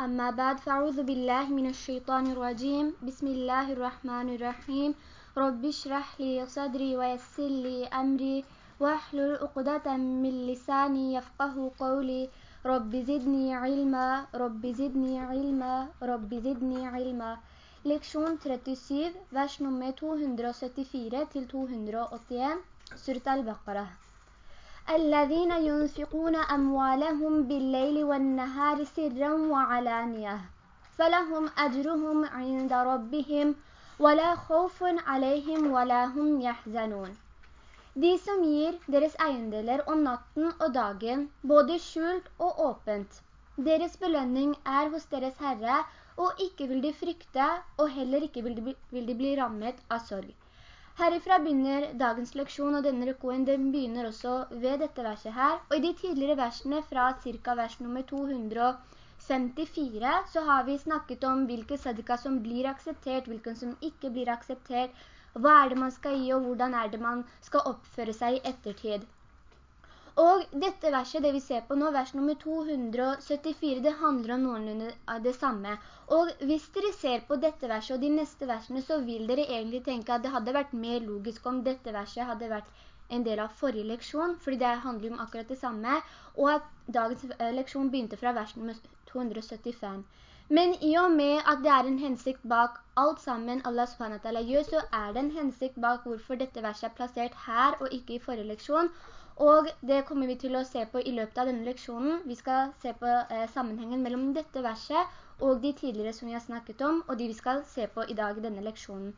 أما بعد فأعوذ بالله من الشيطان الرجيم. بسم الله الرحمن الرحيم. رب اشرح لي صدري ويسر لي أمري. واحلل عقدة من لساني يفقه قولي. رب زدني علما. رب زدني علما. رب زدني علما. Leksjon 37, vers nummer 274 til 281, Surat al-Baqarah. الذين ينفقون أموالهم بالليل والنهار سرا وعلانية فلهم أجرهم عند ربهم ولا خوف عليهم ولا هم يحزنون De som gir deres eiendeler om natten og dagen, både skjult og åpent. Deres belønning er hos deres Herre, og ikke vil de frykte, og heller ikke vil de bli, vil de bli rammet av sorg. Herifra begynner dagens leksjon, og denne rekoen den begynner også ved dette verset her. Og i de tidligere versene fra cirka vers nummer 254 så har vi snakket om hvilke sadika som blir akseptert, hvilken som ikke blir akseptert, hva er det man skal gi, og hvordan er det man skal oppføre seg i ettertid. Og dette verset, det vi ser på nå, vers nummer 274, det handler om noenlunde av det samme. Og hvis dere ser på dette verset og de neste versene, så vil dere egentlig tenke at det hadde vært mer logisk om dette verset hadde vært en del av forrige leksjon, fordi det handler om akkurat det samme, og at dagens eh, leksjon begynte fra vers nummer 275. Men i og med at det er en hensikt bak alt sammen Allah SWT gjør, så er det en hensikt bak hvorfor dette verset er plassert her og ikke i forrige leksjon, og det kommer vi til å se på i løpet av denne leksjonen. Vi skal se på eh, sammenhengen mellom dette verset og de tidligere som vi har snakket om, og de vi skal se på i dag i denne leksjonen.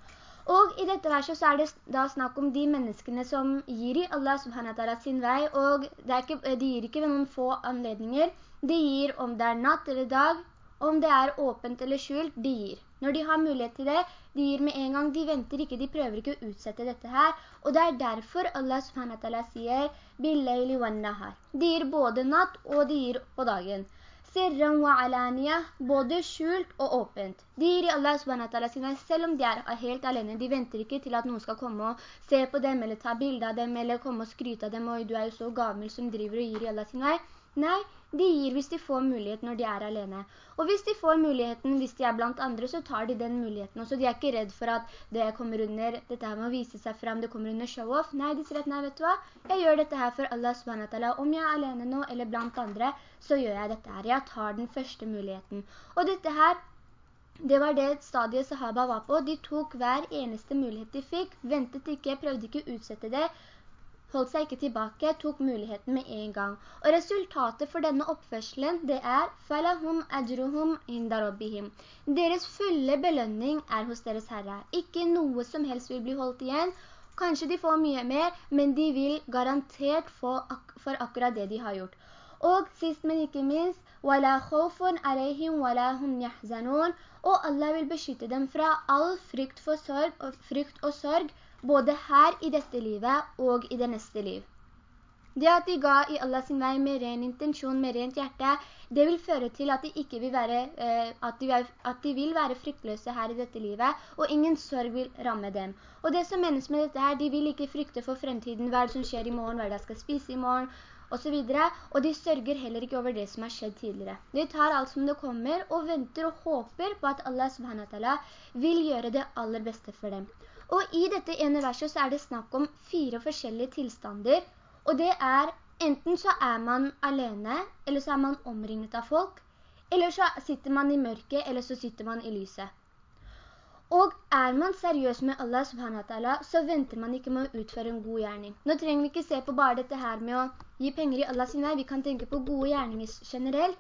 Og i dette verset så er det da snakk om de menneskene som gir i Allah subhanahu ta'ala sin vei, og ikke, de gir ikke ved noen få anledninger. De gir om det er natt eller dag, om det er åpent eller skjult, de gir. Når de har mulighet til det, de gir med en gang, de venter ikke, de prøver ikke å utsette dette her. Og det er derfor Allah subhanahu sier «Billayli wa nahar». De gir både natt og de gir på dagen. Sirran wa alaniya, både skjult og åpent. De gir i Allah subhanahu sine, selv om de er helt alene. De venter ikke til at noen skal komme og se på dem, eller ta bilder av dem, eller komme og skryte av dem, «Oi, du er jo så gammel som driver og gir i Allah sin vei. Nei, de gir hvis de får mulighet når de er alene. Og hvis de får muligheten, hvis de er blant andre, så tar de den muligheten. også. de er ikke redd for at det kommer under, dette her med å vise seg frem, det kommer under show-off. Nei, de sier at, nei, vet du hva? Jeg gjør dette her for Allah SWT. Om jeg er alene nå, eller blant andre, så gjør jeg dette her. Jeg tar den første muligheten. Og dette her, det var det stadiet sahaba var på. De tok hver eneste mulighet de fikk, ventet ikke, prøvde ikke å utsette det, holdt seg ikke tilbake, tok muligheten med en gang. Og resultatet for denne oppførselen, det er «Falahum ajruhum indarobihim». Deres fulle belønning er hos deres Herre. Ikke noe som helst vil bli holdt igjen. Kanskje de får mye mer, men de vil garantert få ak for akkurat det de har gjort. Og sist, men ikke minst, «Wala khawfun alayhim wala hum yahzanun», og Allah vil beskytte dem fra all frykt, for sorg, og frykt og sorg, både her i dette livet og i det neste liv. Det at de ga i Allah sin vei med ren intensjon, med rent hjerte, det vil føre til at de, vil være, eh, at de, at de vil være fryktløse her i dette livet, og ingen sorg vil ramme dem. Og det som menes med dette her, de vil ikke frykte for fremtiden, hva som skjer i morgen, hva de skal spise i morgen, og så videre, og de sørger heller ikke over det som har skjedd tidligere. De tar alt som det kommer, og venter og håper på at Allah subhanahu vil gjøre det aller beste for dem. Og i dette ene verset så er det snakk om fire forskjellige tilstander, og det er enten så er man alene, eller så er man omringet av folk, eller så sitter man i mørket, eller så sitter man i lyset. Og er man seriøs med Allah subhanahu så venter man ikke med å utføre en god gjerning. Nå trenger vi ikke se på bare dette her med å gi penger i Allah sin vei, vi kan tenke på gode gjerninger generelt,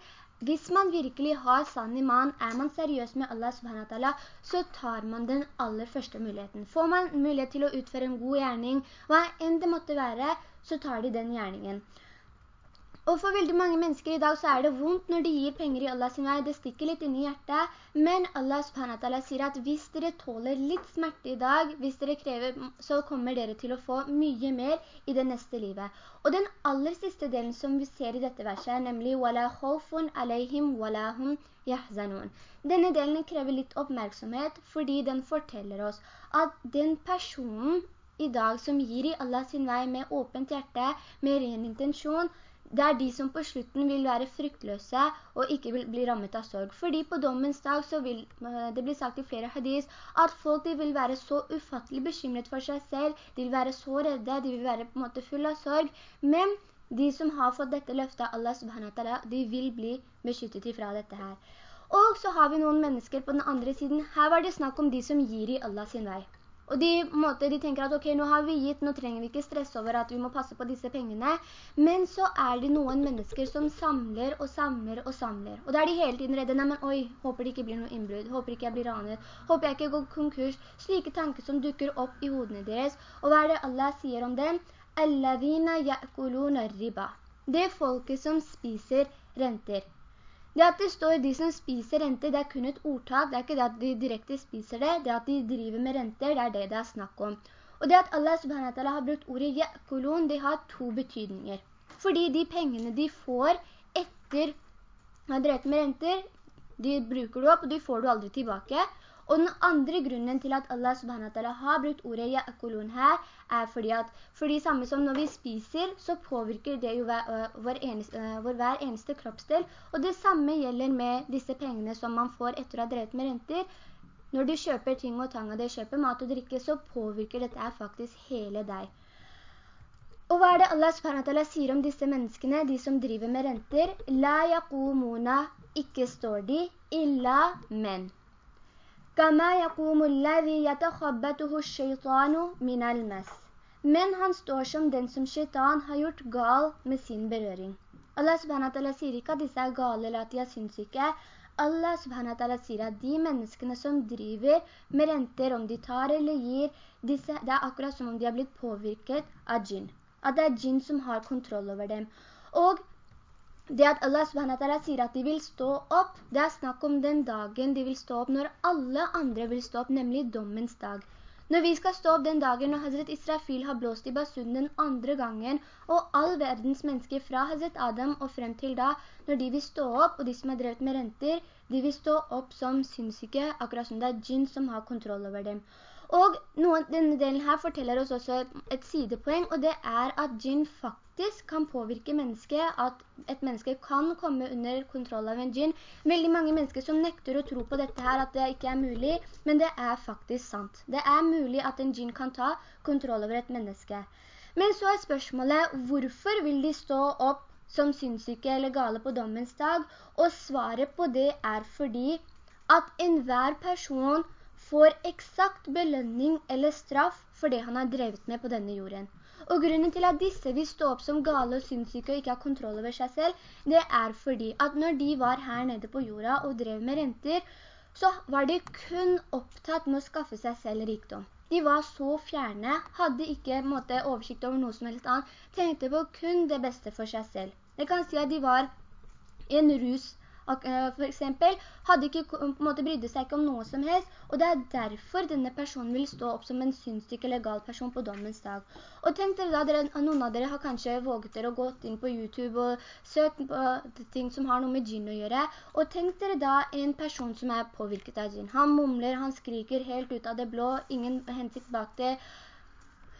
hvis man virkelig har sann iman, er man seriøs med Allah subhanahu så tar man den aller første muligheten. Får man mulighet til å utføre en god gjerning, hva enn det måtte være, så tar de den gjerningen. Og for veldig mange mennesker i dag så er det vondt når de gir penger i Allah sin vei. Det stikker litt inn i hjertet. Men Allah subhanahu sier at hvis dere tåler litt smerte i dag, hvis dere krever, så kommer dere til å få mye mer i det neste livet. Og den aller siste delen som vi ser i dette verset er nemlig «Wala khawfun alayhim wala hum yahzanun». Denne delen krever litt oppmerksomhet fordi den forteller oss at den personen i dag som gir i Allah sin vei med åpent hjerte, med ren intensjon, det er de som på slutten vil være fryktløse og ikke vil bli rammet av sorg. Fordi på dommens dag så vil, eh, det blir sagt i flere hadis, at folk vil være så ufattelig bekymret for seg selv, de vil være så redde, de vil være på en måte full av sorg, men de som har fått dette løftet av Allah subhanahu wa ta'ala, de vil bli beskyttet ifra dette her. Og så har vi noen mennesker på den andre siden. Her var det snakk om de som gir i Allah sin vei. Og de, måte, de tenker at ok, nå har vi gitt, nå trenger vi ikke stresse over at vi må passe på disse pengene. Men så er det noen mennesker som samler og samler og samler. Og da er de hele tiden redde, nei, men oi, håper det ikke blir noe innbrudd, håper ikke jeg blir ranet, håper jeg ikke går konkurs. Slike tanker som dukker opp i hodene deres. Og hva er det Allah sier om dem? «Allavina ya'kuluna riba». Det er folket som spiser renter. Det at det står de som spiser renter, det er kun et ordtak. Det er ikke det at de direkte spiser det. Det at de driver med renter, det er det det er snakk om. Og det at Allah subhanahu har brukt ordet «yakulun», det har to betydninger. Fordi de pengene de får etter å ha drevet med renter, de bruker du opp, og de får du aldri tilbake. Og den andre grunnen til at Allah subhanahu har brukt ordet «ya'kulun» her, er fordi at, fordi samme som når vi spiser, så påvirker det jo hver, vår, eneste, vår hver eneste kroppsdel. Og det samme gjelder med disse pengene som man får etter å ha drevet med renter. Når du kjøper ting og tang, og det kjøper mat og drikke, så påvirker dette faktisk hele deg. Og hva er det Allah subhanahu sier om disse menneskene, de som driver med renter? La yaqumuna, ikke står de, illa men. كما يقوم الذي يتخبته الشيطان من المس. Men han står som den som shaitan har gjort gal med sin berøring. Allah subhanahu wa ta'ala sier ikke at disse er gale eller at de er synssyke. Allah subhanahu wa ta'ala sier at de menneskene som driver med renter, om de tar eller gir, disse, det er akkurat som om de har blitt påvirket av jinn. At det er jinn som har kontroll over dem. Og det at Allah subhanahu sier at de vil stå opp, det er snakk om den dagen de vil stå opp når alle andre vil stå opp, nemlig dommens dag. Når vi skal stå opp den dagen når Hazret Israfil har blåst i basunen den andre gangen, og all verdens mennesker fra Hazret Adam og frem til da, når de vil stå opp, og de som har drevet med renter, de vil stå opp som synssyke, akkurat som det er djinn som har kontroll over dem. Og noen, denne delen her forteller oss også et sidepoeng, og det er at djinn faktisk kan påvirke mennesket, at et menneske kan komme under kontroll av en djinn. Veldig mange mennesker som nekter å tro på dette her, at det ikke er mulig, men det er faktisk sant. Det er mulig at en djinn kan ta kontroll over et menneske. Men så er spørsmålet, hvorfor vil de stå opp som synssyke eller gale på dommens dag? Og svaret på det er fordi at enhver person får eksakt belønning eller straff for det han har drevet med på denne jorden. Og grunnen til at disse vil stå opp som gale og syndsyke og ikke ha kontroll over seg selv, det er fordi at når de var her nede på jorda og drev med renter, så var de kun opptatt med å skaffe seg selv rikdom. De var så fjerne, hadde ikke måte, oversikt over noe som helst annet, tenkte på kun det beste for seg selv. Det kan si at de var en rus for eksempel, hadde ikke på en måte brydde seg om noe som helst, og det er derfor denne personen vil stå opp som en synssyk eller gal person på dommens dag. Og tenk dere da, dere, noen av dere har kanskje våget dere å gå inn på YouTube og søkt på ting som har noe med gin å gjøre, og tenk dere da en person som er påvirket av gin. Han mumler, han skriker helt ut av det blå, ingen hensikt bak det,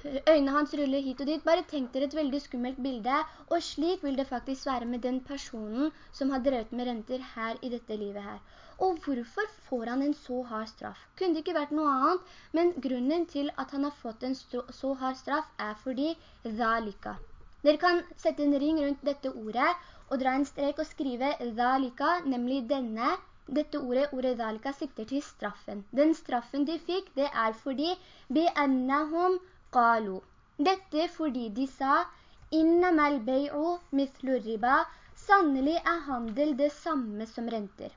øynene hans ruller hit og dit. Bare tenk dere et veldig skummelt bilde, og slik vil det faktisk være med den personen som har drevet med renter her i dette livet her. Og hvorfor får han en så hard straff? Kunne det ikke vært noe annet, men grunnen til at han har fått en så hard straff er fordi «dhalika». Dere kan sette en ring rundt dette ordet og dra en strek og skrive «dhalika», nemlig denne, dette ordet, ordet «dhalika», sikter til straffen. Den straffen de fikk, det er fordi «bi'annahum qalu. Dette fordi de sa, innamal bei'u mithlu riba, sannelig er handel det samme som renter.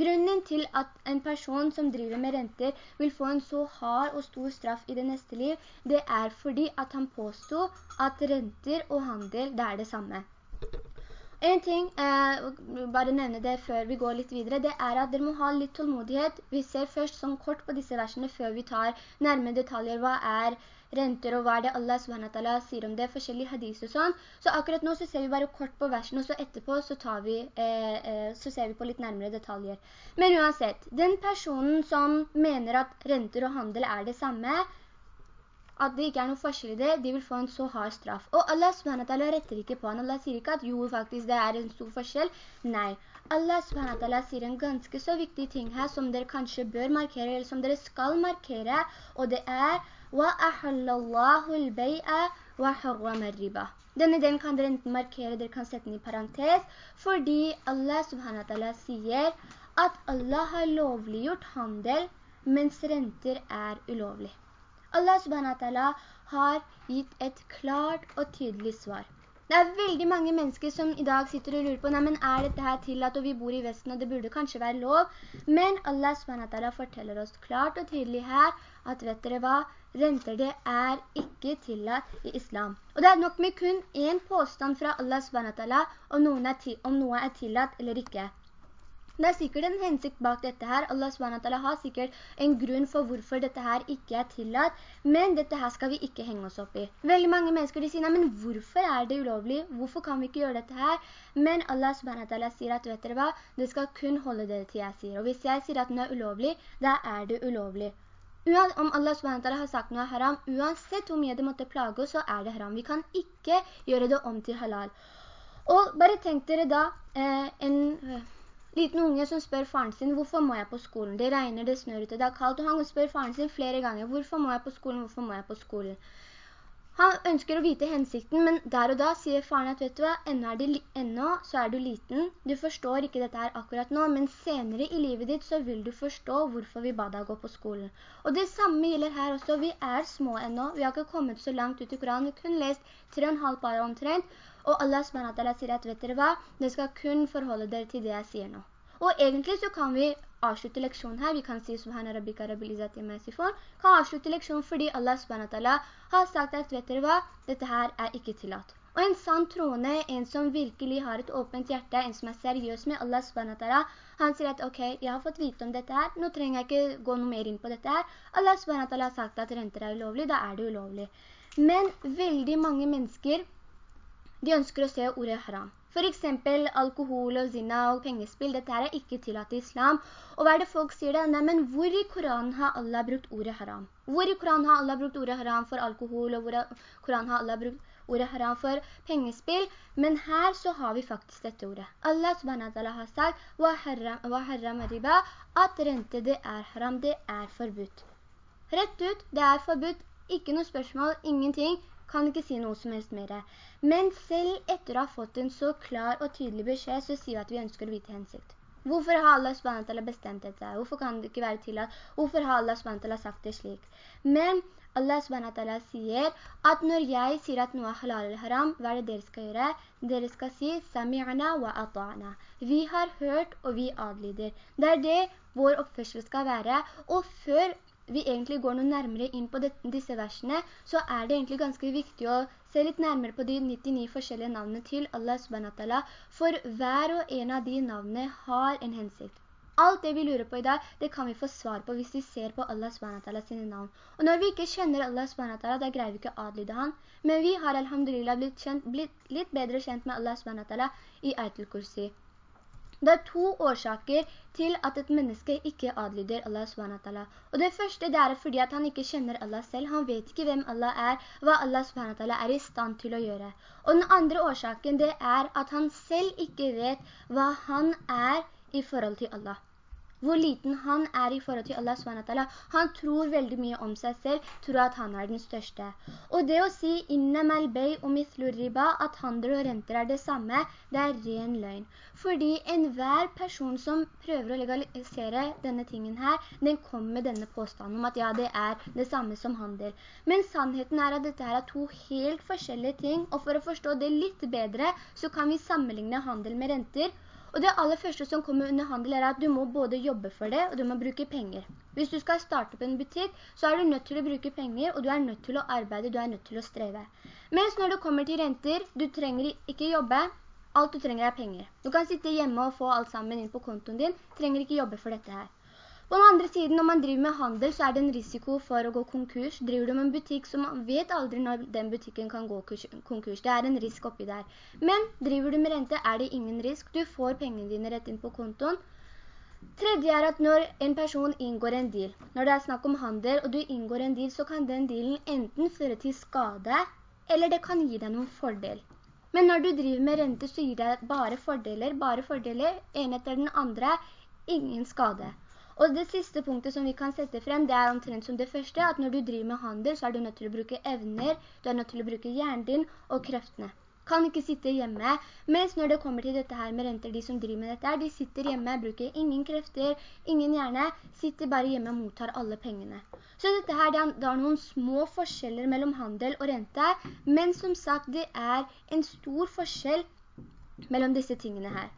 Grunnen til at en person som driver med renter vil få en så hard og stor straff i det neste liv, det er fordi at han påstod at renter og handel det er det samme. En ting, eh, bare nevne det før vi går litt videre, det er at dere må ha litt tålmodighet. Vi ser først sånn kort på disse versene før vi tar nærmere detaljer. Hva er renter og hva er det Allah SWT sier om det, forskjellige hadiser og sånn. Så akkurat nå så ser vi bare kort på versen, og så etterpå så, vi, eh, eh, så ser vi på litt nærmere detaljer. Men uansett, den personen som mener at renter og handel er det samme, at det ikke er noe forskjell i det, de vil få en så hard straff. Og Allah SWT retter ikke på han. Allah sier ikke at jo, faktisk, det er en stor forskjell. Nei. Allah SWT sier en ganske så viktig ting her som dere kanskje bør markere, eller som dere skal markere, og det er denne den kan dere enten markere, dere kan sette den i parentes, fordi Allah subhanahu wa ta'ala sier at Allah har lovliggjort handel, mens renter er ulovlig. Allah subhanahu wa ta'ala har gitt et klart og tydelig svar. Det er veldig mange mennesker som i dag sitter og lurer på, nei, men er dette her tillatt, og vi bor i Vesten, og det burde kanskje være lov? Men Allah subhanahu wa ta'ala forteller oss klart og tydelig her at vet dere hva? Renter det er ikke tillatt i islam. Og det er nok med kun en påstand fra Allah subhanahu om, om noe er tillatt eller ikke. Det er sikkert en hensikt bak dette her. Allah SWT har sikkert en grunn for hvorfor dette her ikke er tillatt, men dette her skal vi ikke henge oss opp i. Veldig mange mennesker sier, nei, men hvorfor er det ulovlig? Hvorfor kan vi ikke gjøre dette her? Men Allah SWT sier at, vet dere hva? Det skal kun holde det til jeg sier. Og hvis jeg sier at den er ulovlig, da er det ulovlig. Om Allah SWT har sagt noe haram, uansett hvor mye det måtte plage oss, så er det haram. Vi kan ikke gjøre det om til halal. Og bare tenk dere da eh, en... Eh, Liten unge som spør faren sin, hvorfor må jeg på skolen? Det regner, det snør ute, det er kaldt, og han spør faren sin flere ganger, hvorfor må jeg på skolen, hvorfor må jeg på skolen? Han ønsker å vite hensikten, men der og da sier faren at, vet du hva, ennå, ennå så er du liten, du forstår ikke dette her akkurat nå, men senere i livet ditt så vil du forstå hvorfor vi ba deg gå på skolen. Og det samme gjelder her også, vi er små ennå, vi har ikke kommet så langt ut i Koranen, vi har kun lest tre og en halv par omtrent, og Allah sier at, vet dere hva? Det skal kun forholde dere til det jeg sier nå. Og egentlig så kan vi avslutte leksjonen her. Vi kan si Subhana Rabbika Rabbil Izzati Mesifon. Kan avslutte leksjonen fordi Allah SWT har sagt at, vet dere hva? Dette her er ikke tillatt. Og en sann troende, en som virkelig har et åpent hjerte, en som er seriøs med Allah SWT, han sier at ok, jeg har fått vite om dette her, nå trenger jeg ikke gå noe mer inn på dette her. Allah SWT har sagt at renter er ulovlig, da er det ulovlig. Men veldig mange mennesker de ønsker å se ordet haram. For eksempel alkohol og zina og pengespill, dette er ikke tillatt i islam. Og hva er det folk sier det? Nei, men hvor i Koranen har Allah brukt ordet haram? Hvor i Koranen har Allah brukt ordet haram for alkohol, og hvor i Koranen har Allah brukt ordet haram for pengespill? Men her så har vi faktisk dette ordet. Allah subhanahu har sagt, «Wa haram riba», at rente det er haram, det er forbudt. Rett ut, det er forbudt, ikke noe spørsmål, ingenting, kan ikke si noe som helst mer. Men selv etter å ha fått en så klar og tydelig beskjed, så sier vi at vi ønsker å vite hensikt. Hvorfor har Allah SWT bestemt dette? Hvorfor kan det ikke være til at? Hvorfor har Allah SWT sagt det slik? Men Allah SWT sier at når jeg sier at noe er halal eller haram, hva er det dere skal gjøre? Dere skal si «Sami'na wa ata'na». Vi har hørt og vi adlyder. Det er det vår oppførsel skal være. Og før vi egentlig går noe nærmere inn på det, disse versene, så er det egentlig ganske viktig å se litt nærmere på de 99 forskjellige navnene til Allah subhanahu for hver og en av de navnene har en hensikt. Alt det vi lurer på i dag, det kan vi få svar på hvis vi ser på Allah subhanahu sine navn. Og når vi ikke kjenner Allah subhanahu da greier vi ikke å adlyde han. Men vi har alhamdulillah blitt, kjent, blitt litt bedre kjent med Allah subhanahu i Aitul Kursi. Det er to årsaker til at et menneske ikke adlyder Allah SWT. Og det første det er fordi at han ikke kjenner Allah selv. Han vet ikke hvem Allah er, hva Allah SWT er i stand til å gjøre. Og den andre årsaken det er at han selv ikke vet hva han er i forhold til Allah hvor liten han er i forhold til Allah SWT. Han tror veldig mye om seg selv, tror at han er den største. Og det å si «innamal bay og mithlurriba», at handel og renter er det samme, det er ren løgn. Fordi enhver person som prøver å legalisere denne tingen her, den kommer med denne påstanden om at ja, det er det samme som handel. Men sannheten er at dette er to helt forskjellige ting, og for å forstå det litt bedre, så kan vi sammenligne handel med renter, og det aller første som kommer under handel er at du må både jobbe for det, og du må bruke penger. Hvis du skal starte på en butikk, så er du nødt til å bruke penger, og du er nødt til å arbeide, du er nødt til å streve. Mens når det kommer til renter, du trenger ikke jobbe, alt du trenger er penger. Du kan sitte hjemme og få alt sammen inn på kontoen din, trenger ikke jobbe for dette her. På den andre siden, når man driver med handel, så er det en risiko for å gå konkurs. Driver du med en butikk, så man vet aldri når den butikken kan gå konkurs. Det er en risk oppi der. Men driver du med rente, er det ingen risk. Du får pengene dine rett inn på kontoen. Tredje er at når en person inngår en deal, når det er snakk om handel, og du inngår en deal, så kan den dealen enten føre til skade, eller det kan gi deg noen fordel. Men når du driver med rente, så gir det bare fordeler, bare fordeler, en etter den andre, ingen skade. Og det siste punktet som vi kan sette frem, det er omtrent som det første, at når du driver med handel, så er du nødt til å bruke evner, du er nødt til å bruke hjernen din og kreftene. Kan ikke sitte hjemme, mens når det kommer til dette her med renter, de som driver med dette her, de sitter hjemme, bruker ingen krefter, ingen hjerne, sitter bare hjemme og mottar alle pengene. Så dette her, det er noen små forskjeller mellom handel og rente, men som sagt, det er en stor forskjell mellom disse tingene her.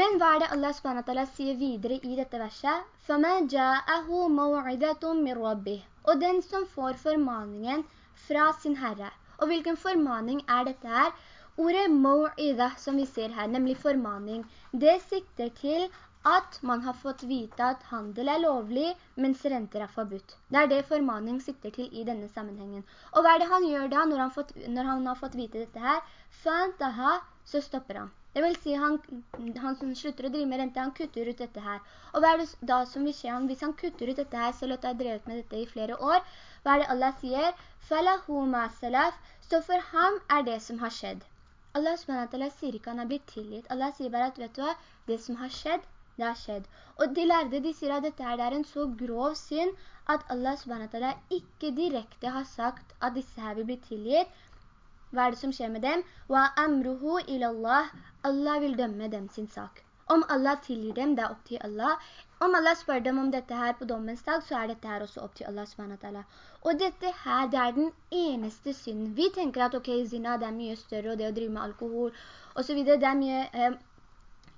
Men hva er det Allah SWT sier videre i dette verset? فَمَنْ جَاءَهُ مَوْعِدَةٌ مِّن رَبِّهِ Og den som får formaningen fra sin Herre. Og hvilken formaning er dette her? Ordet «maw'idah» som vi ser her, nemlig formaning, det sikter til at man har fått vite at handel er lovlig, mens renter er forbudt. Det er det formaning sikter til i denne sammenhengen. Og hva er det han gjør da når han, fått, når han har fått vite dette her? «Fantaha», så stopper han. Det vil si han, han som slutter å drive med rente, han kutter ut dette her. Og hva er det da som vil skje han? Hvis han kutter ut dette her, selv at han har drevet med dette i flere år, hva er det Allah sier? «Falahu ma salaf», så for ham er det som har skjedd. Allah sier ikke han har blitt tilgitt. Allah sier bare at, vet du hva, det som har skjedd, det har skjedd. Og de lærde, de sier at dette her er en så grov synd at Allah ikke direkte har sagt at disse her vil bli tilgitt, hva er det som skjer med dem? «Wa amruhu ilallah» Allah vil dømme dem sin sak. Om Allah tilgir dem, det er opp til Allah. Om Allah spør dem om dette her på dommens dag, så er dette her også opp til Allah SWT. Og dette her, det er den eneste synden. Vi tenker at, ok, zina, det er mye større, og det å drive med alkohol, og så videre, det er mye... Eh,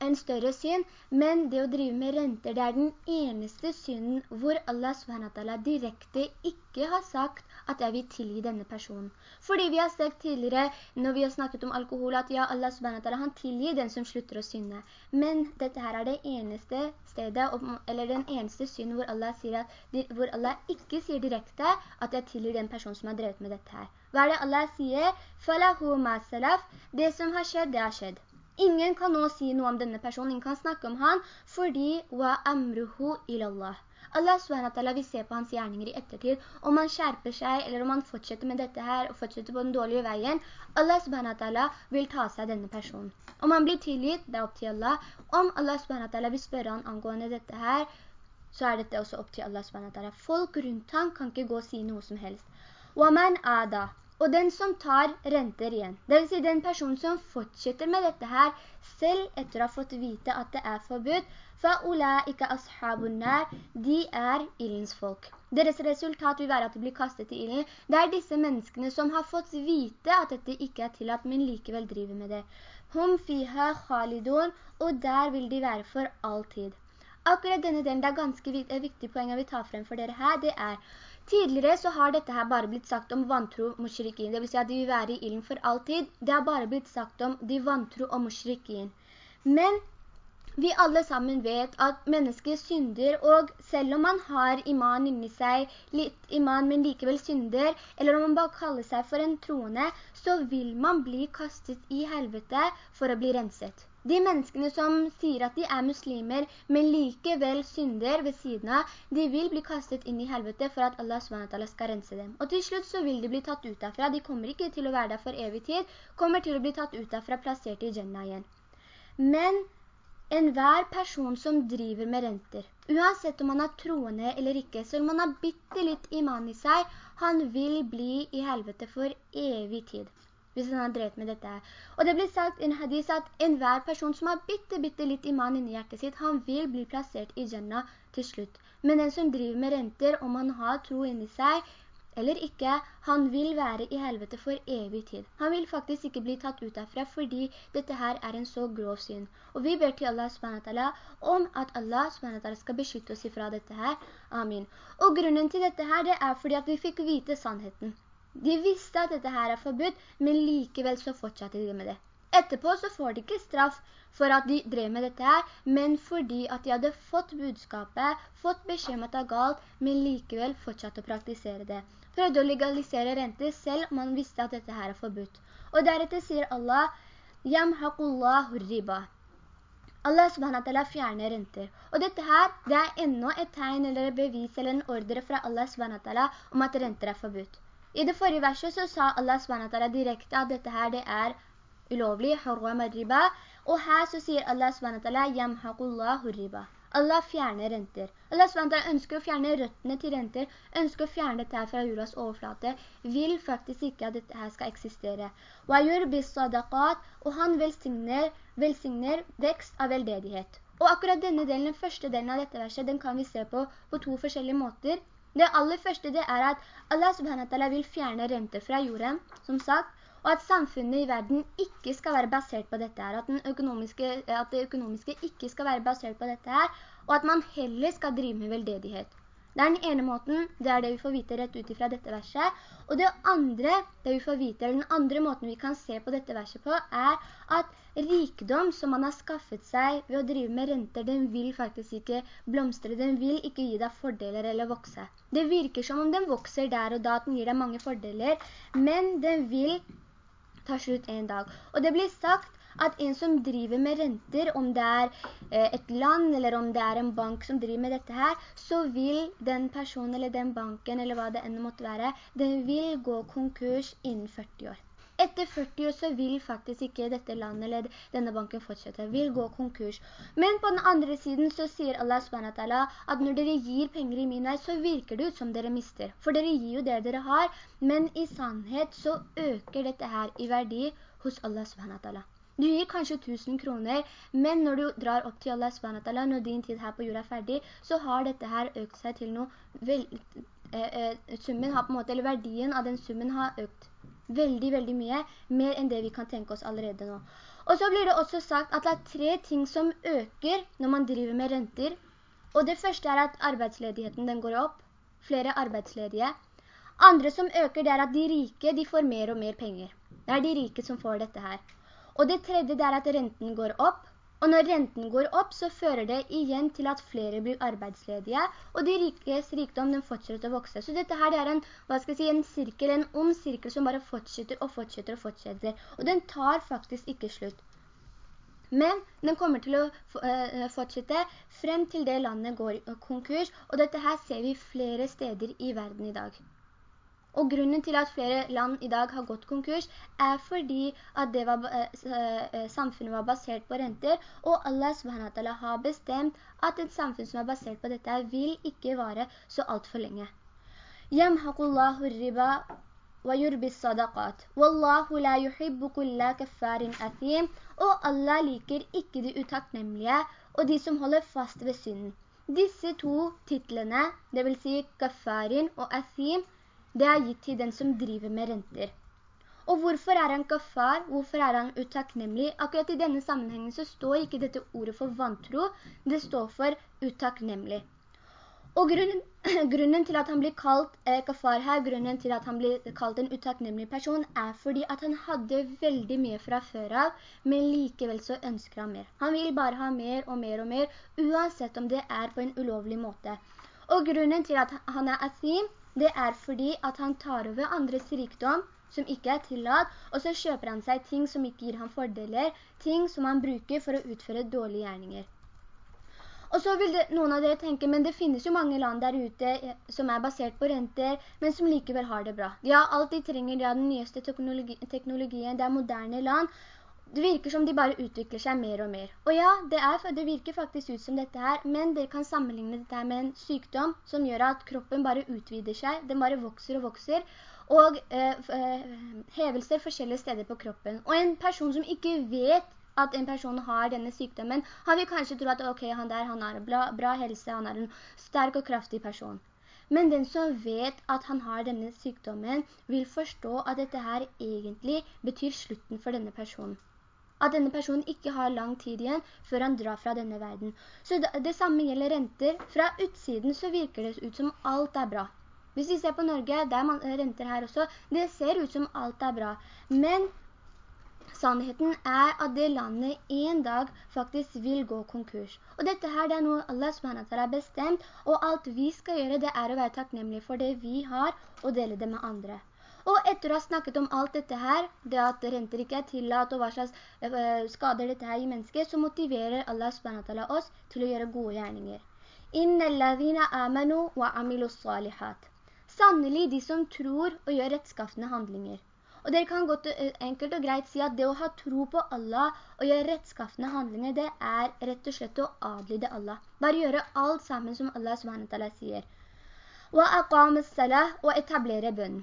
en større synd, men det å drive med renter, det er den eneste synden hvor Allah SWT direkte ikke har sagt at jeg vil tilgi denne personen. Fordi vi har sagt tidligere, når vi har snakket om alkohol, at ja, Allah SWT han tilgir den som slutter å synne. Men dette her er det eneste stedet, eller den eneste synden hvor Allah, at, hvor Allah ikke sier direkte at jeg tilgir den personen som har drevet med dette her. Hva er det Allah sier? «Falahu ma salaf», det som har skjedd, det har skjedd. Ingen kan nå si noe om denne personen, ingen kan snakke om han, fordi «wa amruhu ilallah». Allah SWT vil se på hans gjerninger i ettertid, om han skjerper seg, eller om han fortsetter med dette her, og fortsetter på den dårlige veien. Allah SWT vil ta seg denne personen. Om han blir tilgitt, det er opp til Allah. Om Allah SWT vil spørre han angående dette her, så er dette også opp til Allah SWT. Folk rundt ham kan ikke gå og si noe som helst. «Wa man ada» og den som tar renter igjen, det vil si den person som fortsetter med dette her, selv etter å ha fått vite at det er forbudt, فَأُولَئِكَ أَصْحَابُ النَّارِ De er illens folk. Deres resultat vil være at de blir kastet i illen. Det er disse menneskene som har fått vite at dette ikke er tillatt, men likevel driver med det. Hum fiha khalidun, og der vil de være for alltid. Akkurat denne delen, det er ganske viktig poeng jeg vil ta frem for dere her, det er Tidligere så har dette her bare blitt sagt om vantro mushrikin, det vil si at de vil være i ilden for alltid. Det har bare blitt sagt om de vantro og mushrikin. Men vi alle sammen vet at mennesker synder, og selv om man har iman inni seg, litt iman, men likevel synder, eller om man bare kaller seg for en troende, så vil man bli kastet i helvete for å bli renset. De menneskene som sier at de er muslimer, men likevel synder ved siden av, de vil bli kastet inn i helvete for at Allah SWT skal rense dem. Og til slutt så vil de bli tatt ut derfra. De kommer ikke til å være der for evig tid, kommer til å bli tatt ut derfra, plassert i Jannah igjen. Men en hver person som driver med renter, uansett om han er troende eller ikke, så om han har bitte litt iman i seg, han vil bli i helvete for evig tid hvis han har drevet med dette. Og det blir sagt i en hadis at enhver person som har bitte, bitte litt iman inni hjertet sitt, han vil bli plassert i Jannah til slutt. Men den som driver med renter, om han har tro inni seg, eller ikke, han vil være i helvete for evig tid. Han vil faktisk ikke bli tatt ut derfra, fordi dette her er en så grov syn. Og vi ber til Allah SWT om at Allah SWT skal beskytte oss ifra dette her. Amin. Og grunnen til dette her, det er fordi at vi fikk vite sannheten. De visste at dette her er forbudt, men likevel så fortsatte de med det. Etterpå så får de ikke straff for at de drev med dette her, men fordi at de hadde fått budskapet, fått beskjed om at det galt, men likevel fortsatte å praktisere det. Prøvde å legalisere renter selv om man visste at dette her er forbudt. Og deretter sier Allah, «Yamhaqullahu riba». Allah subhanahu fjerner renter. Og dette her, det er enda et tegn eller bevis eller en ordre fra Allah subhanahu om at renter er forbudt. I det forrige verset så sa Allah SWT direkte at dette her det er ulovlig, riba, og her så sier Allah SWT yamhaqullahu riba. Allah fjerner renter. Allah SWT ønsker å fjerne røttene til renter, ønsker å fjerne dette her fra jordas overflate, vil faktisk ikke at dette her skal eksistere. Og han velsigner, velsigner vekst av veldedighet. Og akkurat denne delen, den første delen av dette verset, den kan vi se på på to forskjellige måter. Det aller første det er at Allah subhanahu vil fjerne renter fra jorden, som sagt, og at samfunnet i verden ikke skal være basert på dette her, at, at, det økonomiske ikke skal være basert på dette her, og at man heller skal drive med veldedighet. Det er den ene måten, det er det vi får vite rett ut fra dette verset. Og det andre, det vi får vite, eller den andre måten vi kan se på dette verset på, er at rikdom som man har skaffet seg ved å drive med renter, den vil faktisk ikke blomstre, den vil ikke gi deg fordeler eller vokse. Det virker som om den vokser der og da, at den gir deg mange fordeler, men den vil ta slutt en dag. Og det blir sagt at en som driver med renter, om det er eh, et land eller om det er en bank som driver med dette her, så vil den personen eller den banken eller hva det enn måtte være, den vil gå konkurs innen 40 år. Etter 40 år så vil faktisk ikke dette landet eller denne banken fortsette, vil gå konkurs. Men på den andre siden så sier Allah SWT at når dere gir penger i min vei, så virker det ut som dere mister. For dere gir jo det dere har, men i sannhet så øker dette her i verdi hos Allah SWT. Du gir kanskje 1000 kroner, men når du drar opp til Allah SWT, når din tid her på jorda er ferdig, så har dette her økt seg til noe, veldig... eh, eh, summen har på en måte, eller verdien av den summen har økt Veldig, veldig mye, mer enn det vi kan tenke oss allerede nå. Og så blir det også sagt at det er tre ting som øker når man driver med renter. Og det første er at arbeidsledigheten den går opp, flere arbeidsledige. Andre som øker det er at de rike de får mer og mer penger. Det er de rike som får dette her. Og det tredje det er at renten går opp, og når renten går opp, så fører det igjen til at flere blir arbeidsledige, og de rikes rikdom den fortsetter å vokse. Så dette her er en, hva skal si, en sirkel, en ond sirkel som bare fortsetter og fortsetter og fortsetter. Og den tar faktisk ikke slutt. Men den kommer til å eh, fortsette frem til det landet går konkurs, og dette her ser vi flere steder i verden i dag. Og grunnen til at flere land i dag har gått konkurs er fordi at var, eh, eh, samfunnet var basert på renter, og Allah SWT har bestemt at et samfunn som er basert på dette vil ikke vare så alt for lenge. Yamhaqullahu riba wa yurbis sadaqat. Wallahu la yuhibbu kulla kaffarin athim. Og Allah liker ikke de utakknemlige og de som holder fast ved synden. Disse to titlene, det vil si kaffarin og athim, det er gitt til den som driver med renter. Og hvorfor er han kafar? Hvorfor er han utakknemlig? Akkurat i denne sammenhengen så står ikke dette ordet for vantro, det står for utakknemlig. Og grunnen, grunnen, til at han blir kalt eh, kafar her, grunnen til at han blir kalt en utakknemlig person, er fordi at han hadde veldig mye fra før av, men likevel så ønsker han mer. Han vil bare ha mer og mer og mer, uansett om det er på en ulovlig måte. Og grunnen til at han er asim, det er fordi at han tar over andres rikdom, som ikke er tillatt, og så kjøper han seg ting som ikke gir han fordeler, ting som han bruker for å utføre dårlige gjerninger. Og så vil det, noen av dere tenke, men det finnes jo mange land der ute eh, som er basert på renter, men som likevel har det bra. De har alt de trenger, de har den nyeste teknologi teknologien, det er moderne land, det virker som de bare utvikler seg mer og mer. Og ja, det, er, det virker faktisk ut som dette her, men dere kan sammenligne dette med en sykdom som gjør at kroppen bare utvider seg, den bare vokser og vokser, og eh, hevelser forskjellige steder på kroppen. Og en person som ikke vet at en person har denne sykdommen, han vil kanskje tro at ok, han der han har bra, bra helse, han er en sterk og kraftig person. Men den som vet at han har denne sykdommen, vil forstå at dette her egentlig betyr slutten for denne personen at denne personen ikke har lang tid igjen før han drar fra denne verden. Så det, samme gjelder renter. Fra utsiden så virker det ut som alt er bra. Hvis vi ser på Norge, der man renter her også, det ser ut som alt er bra. Men sannheten er at det landet en dag faktisk vil gå konkurs. Og dette her det er noe Allah SWT har bestemt, og alt vi skal gjøre det er å være takknemlige for det vi har, og dele det med andre. Og etter å ha snakket om alt dette her, det at renter ikke er tillatt og hva slags uh, skader dette her i mennesket, så motiverer Allah SWT oss til å gjøre gode gjerninger. Inna alladhina amanu wa amilu salihat. Sannelig de som tror og gjør rettskaffende handlinger. Og dere kan godt uh, enkelt og greit si at det å ha tro på Allah og gjøre rettskaffende handlinger, det er rett og slett å adlyde Allah. Bare gjøre alt sammen som Allah sier. Og etablere bønn.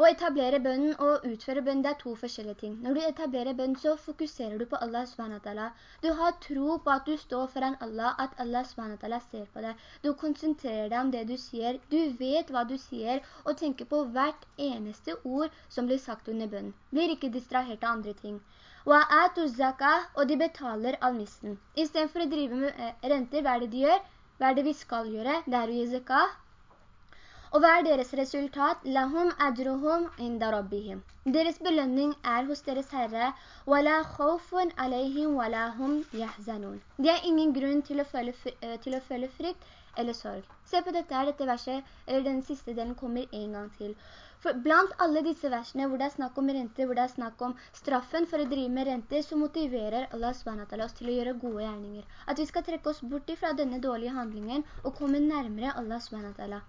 Å etablere bønnen og utføre bønnen, det er to forskjellige ting. Når du etablerer bønnen, så fokuserer du på Allah SWT. Du har tro på at du står foran Allah, at Allah SWT ser på deg. Du konsentrerer deg om det du sier. Du vet hva du sier, og tenker på hvert eneste ord som blir sagt under bønnen. Blir ikke distrahert av andre ting. Og de betaler al-missen. I stedet for å drive med eh, renter, hva er det de gjør? Hva er det vi skal gjøre? Det er å gi zakah, og hva er deres resultat? Lahum ajruhum inda rabbihim. Deres belønning er hos deres Herre. Wala khawfun alayhim wala hum yahzanun. Det er ingen grunn til å føle, eh, til å føle frykt eller sorg. Se på dette her, dette verset, eller den siste delen kommer en gang til. For blant alle disse versene hvor det er snakk om renter, hvor det er snakk om straffen for å drive med renter, så motiverer Allah SWT oss til å gjøre gode gjerninger. At vi skal trekke oss bort fra denne dårlige handlingen og komme nærmere Allah SWT.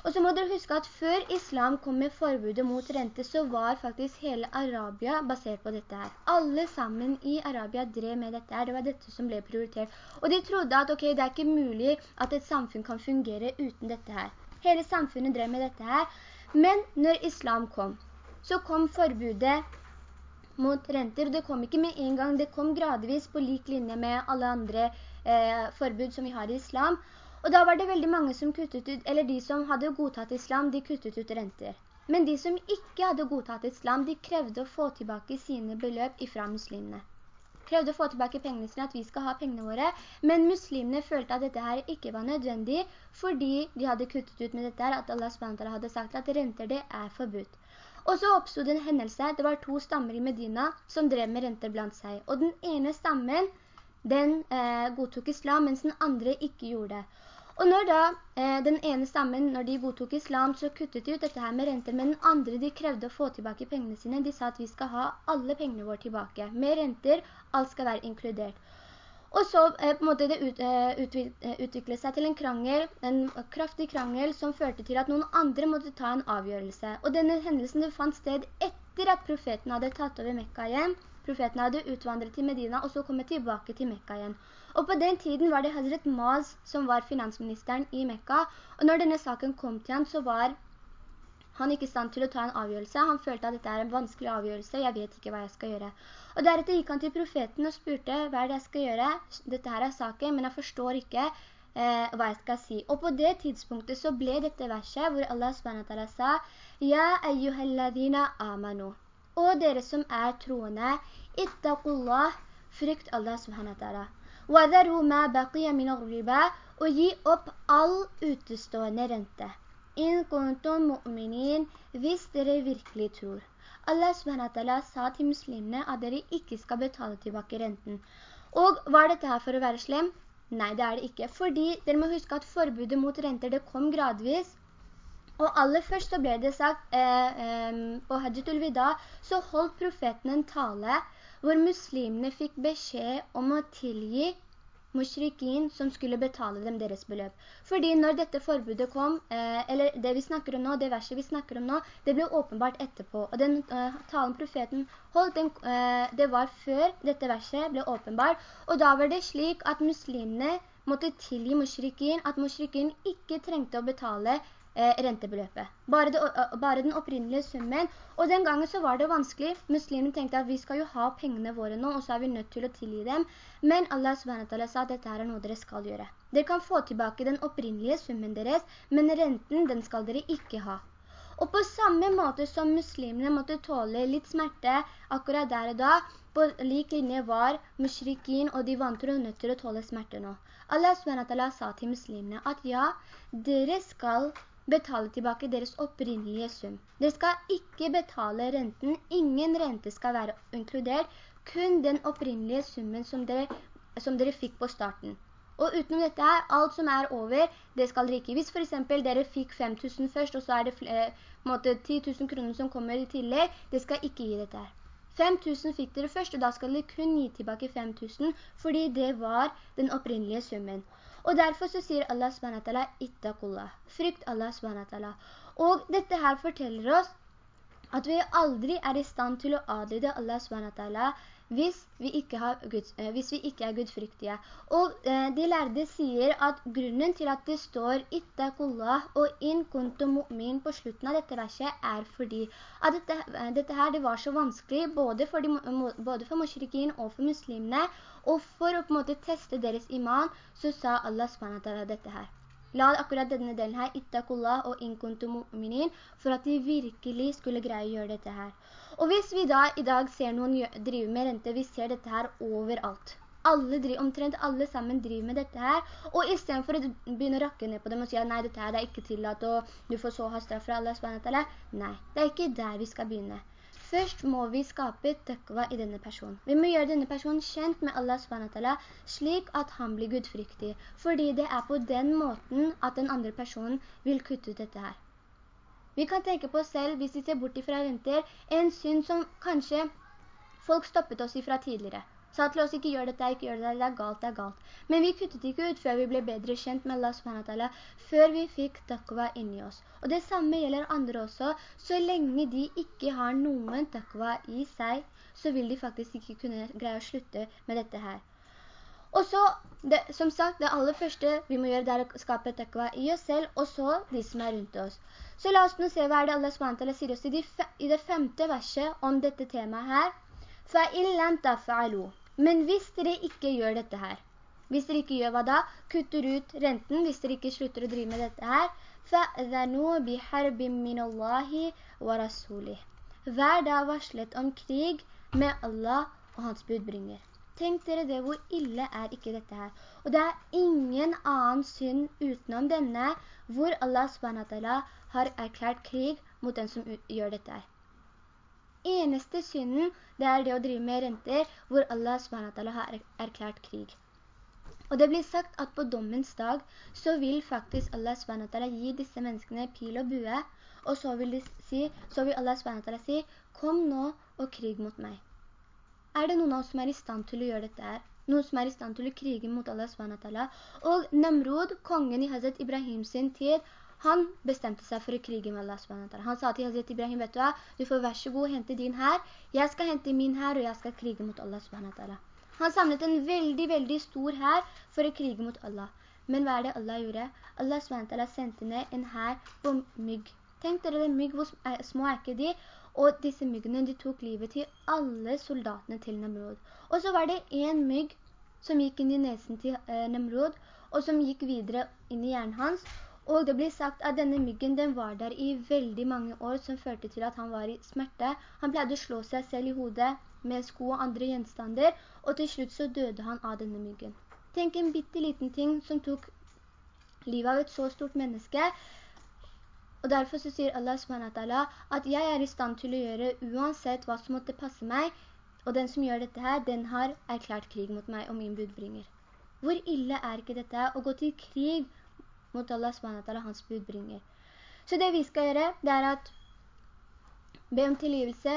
Og så må dere huske at før islam kom med forbudet mot rente, så var faktisk hele Arabia basert på dette her. Alle sammen i Arabia drev med dette her. Det var dette som ble prioritert. Og de trodde at ok, det er ikke mulig at et samfunn kan fungere uten dette her. Hele samfunnet drev med dette her. Men når islam kom, så kom forbudet mot renter. Det kom ikke med en gang, det kom gradvis på lik linje med alle andre eh, forbud som vi har i islam. Og da var det veldig mange som kuttet ut, eller de som hadde godtatt islam, de kuttet ut renter. Men de som ikke hadde godtatt islam, de krevde å få tilbake sine beløp ifra muslimene. Krevde å få tilbake pengene sine, at vi skal ha pengene våre. Men muslimene følte at dette her ikke var nødvendig, fordi de hadde kuttet ut med dette her, at Allah SWT hadde sagt at renter det er forbudt. Og så oppstod en hendelse, det var to stammer i Medina som drev med renter blant seg. Og den ene stammen, den eh, godtok islam, mens den andre ikke gjorde det. Og når da eh, den ene stammen, når de godtok islam, så kuttet de ut dette her med renter, men den andre de krevde å få tilbake pengene sine. De sa at vi skal ha alle pengene våre tilbake. Med renter, alt skal være inkludert. Og så eh, på en måte det ut, eh, eh, utviklet seg til en krangel, en kraftig krangel som førte til at noen andre måtte ta en avgjørelse. Og denne hendelsen fant sted etter at profeten hadde tatt over Mekka igjen. Profeten hadde utvandret til Medina, og så kommet tilbake til Mekka igjen. Og på den tiden var det Hazret Maz som var finansministeren i Mekka, og når denne saken kom til han, så var han ikke i stand til å ta en avgjørelse. Han følte at dette er en vanskelig avgjørelse, jeg vet ikke hva jeg skal gjøre. Og deretter gikk han til profeten og spurte hva er det jeg skal gjøre. Dette her er saken, men jeg forstår ikke eh, hva jeg skal si. Og på det tidspunktet så ble dette verset hvor Allah SWT sa «Ja, ayyuhalladina amanu». Og dere som er troende, «Ittaqullah», frykt Allah SWT. وَذَرُوا مَا بَقِيَ مِنَ الرِّبَا Og gi opp all utestående rente. «In kuntum mu'minin» Hvis dere virkelig tror. Allah SWT sa til muslimene at dere ikke skal betale tilbake renten. Og var dette her for å være slem? Nei, det er det ikke. Fordi dere må huske at forbudet mot renter det kom gradvis. og aller først så ble det sagt eh, eh, på Hajjatul Wida så holdt profeten en tale hvor muslimene fikk beskjed om å tilgi mushrikin som skulle betale dem deres beløp. Fordi når dette forbudet kom, eh, eller det vi snakker om nå, det verset vi snakker om nå, det ble åpenbart etterpå. Og den eh, talen profeten holdt, den, eh, det var før dette verset ble åpenbart. Og da var det slik at muslimene måtte tilgi mushrikin, at mushrikin ikke trengte å betale rentebeløpet. Bare, det, bare, den opprinnelige summen. Og den gangen så var det vanskelig. Muslimene tenkte at vi skal jo ha pengene våre nå, og så er vi nødt til å tilgi dem. Men Allah SWT sa at dette er noe dere skal gjøre. Dere kan få tilbake den opprinnelige summen deres, men renten den skal dere ikke ha. Og på samme måte som muslimene måtte tåle litt smerte akkurat der og da, på lik linje var mushrikin og de vantro nødt til å tåle smerte nå. Allah SWT sa til muslimene at ja, dere skal betale tilbake deres opprinnelige sum. Dere skal ikke betale renten, ingen rente skal være inkludert, kun den opprinnelige summen som dere, som dere fikk på starten. Og utenom dette her, alt som er over, det skal dere ikke. Hvis for eksempel dere fikk 5000 først, og så er det flere, måte, 10 000 kroner som kommer i tillegg, det skal ikke gi dette her. 5000 fikk dere først, og da skal dere kun gi tilbake 5000, fordi det var den opprinnelige summen. Og derfor så sier Allah SWT, ittaqullah, frykt Allah SWT. Og dette her forteller oss at vi aldri er i stand til å adlyde Allah SWT hvis vi ikke, Guds, eh, hvis vi ikke er gudfryktige. Og eh, de lærde sier at grunnen til at det står «Ittakullah» og «In kuntum mu'min» på slutten av dette verset er fordi at dette, eh, dette her det var så vanskelig både for, de, både for mushrikin og for muslimene, og for å på en måte teste deres iman, så sa Allah SWT dette her. La akkurat denne delen her, ittakullah og inkuntum mu'minin, for at de virkelig skulle greie å gjøre dette her. Og hvis vi da i dag ser noen drive med rente, vi ser dette her overalt. Alle driver, omtrent alle sammen driver med dette her, og i stedet for å begynne å rakke ned på dem og si at nei, dette her er ikke tillatt, og du får så ha straff fra Allah, nei, det er ikke der vi skal begynne. Først må vi skape tøkva i denne personen. Vi må gjøre denne personen kjent med Allah SWT, slik at han blir gudfryktig. Fordi det er på den måten at den andre personen vil kutte ut dette her. Vi kan tenke på selv, hvis vi ser bort ifra jenter, en synd som kanskje folk stoppet oss ifra tidligere sa til oss ikke gjør dette, ikke gjør dette, det er galt, det er galt. Men vi kuttet ikke ut før vi ble bedre kjent med Allah SWT, før vi fikk takva inni oss. Og det samme gjelder andre også. Så lenge de ikke har noen takva i seg, så vil de faktisk ikke kunne greie å slutte med dette her. Og så, det, som sagt, det aller første vi må gjøre det er å skape takva i oss selv, og så de som er rundt oss. Så la oss nå se hva er det Allah SWT sier oss i, de, i det femte verset om dette temaet her. فَإِن لَمْ تَفْعَلُوا men hvis dere ikke gjør dette her, hvis dere ikke gjør hva da? Kutter ut renten, hvis dere ikke slutter å drive med dette her, فَأْذَنُوا بِحَرْبٍ مِّنَ اللَّهِ وَرَسُولِهِ Vær da varslet om krig med Allah og hans budbringer. Tenk dere det, hvor ille er ikke dette her. Og det er ingen annen synd utenom denne, hvor Allah SWT har erklært krig mot den som gjør dette her eneste synden, det er det å drive med renter, hvor Allah SWT har erklært krig. Og det blir sagt at på dommens dag, så vil faktisk Allah SWT gi disse menneskene pil og bue, og så vil, si, så vil Allah SWT si, kom nå og krig mot meg. Er det noen av oss som er i stand til å gjøre dette her? Noen som er i stand til å krige mot Allah SWT? Og Namrud, kongen i Hazret Ibrahim sin tid, han bestemte seg for å krige med Allah SWT. Han sa til Hazret Ibrahim, vet du hva, du får vær så god hente din her, jeg skal hente min her, og jeg skal krige mot Allah SWT. Han samlet en veldig, veldig stor her for å krige mot Allah. Men hva er det Allah gjorde? Allah SWT sendte ned en her på mygg. Tenk dere mygg, hvor små er ikke de? Og disse myggene, de tok livet til alle soldatene til Nemrod. Og så var det en mygg som gikk inn i nesen til eh, Namrod, og som gikk videre inn i hjernen hans, og det blir sagt at denne myggen den var der i veldig mange år som førte til at han var i smerte. Han pleide å slå seg selv i hodet med sko og andre gjenstander, og til slutt så døde han av denne myggen. Tenk en bitte liten ting som tok livet av et så stort menneske, og derfor så sier Allah SWT at jeg er i stand til å gjøre uansett hva som måtte passe meg, og den som gjør dette her, den har erklært krig mot meg og min budbringer. Hvor ille er ikke dette å gå til krig mot Allah SWT hans budbringer. Så det vi skal gjøre, det er at be om tilgivelse.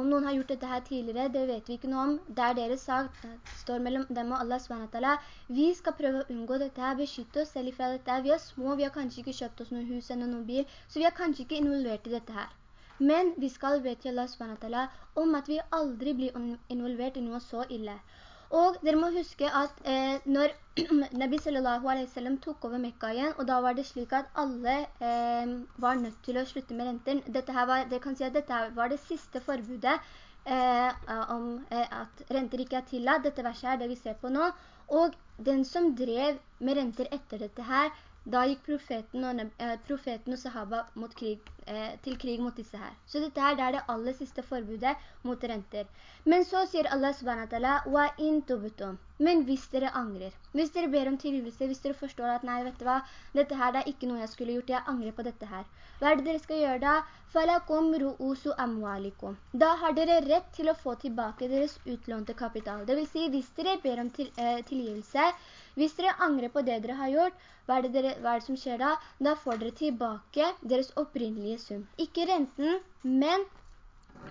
Om noen har gjort dette her tidligere, det vet vi ikke noe om. Det er deres sak, står mellom dem og Allah SWT. Vi skal prøve å unngå dette her, beskytte oss selv fra dette her. Vi er små, vi har kanskje ikke kjøpt oss noen hus eller noen bil, så vi er kanskje ikke involvert i dette her. Men vi skal be til Allah SWT om at vi aldri blir involvert i noe så ille. Og dere må huske at eh, når Nabi sallallahu alaihi wasallam tok over Mekka igjen, og da var det slik at alle eh, var nødt til å slutte med renter. Dette her var, det kan si at dette var det siste forbudet eh, om eh, at renter ikke er tillatt. Dette verset er det vi ser på nå. Og den som drev med renter etter dette her, da gikk profeten og, eh, profeten og sahaba krig, eh, til krig mot disse her. Så dette her det er det aller siste forbudet mot renter. Men så sier Allah subhanahu wa tubutum. Men hvis dere angrer, hvis dere ber om tilgivelse, hvis dere forstår at nei, vet du hva, dette her det er ikke noe jeg skulle gjort, jeg angrer på dette her. Hva er det dere skal gjøre da? Falakum ru'usu amwalikum. Da har dere rett til å få tilbake deres utlånte kapital. Det vil si, hvis dere ber om til, eh, tilgivelse, Hvis dere angrer på det dere har gjort, hva er, det dere, hva er det som skjer da? Da får dere tilbake deres opprinnelige sum. Ikke renten, men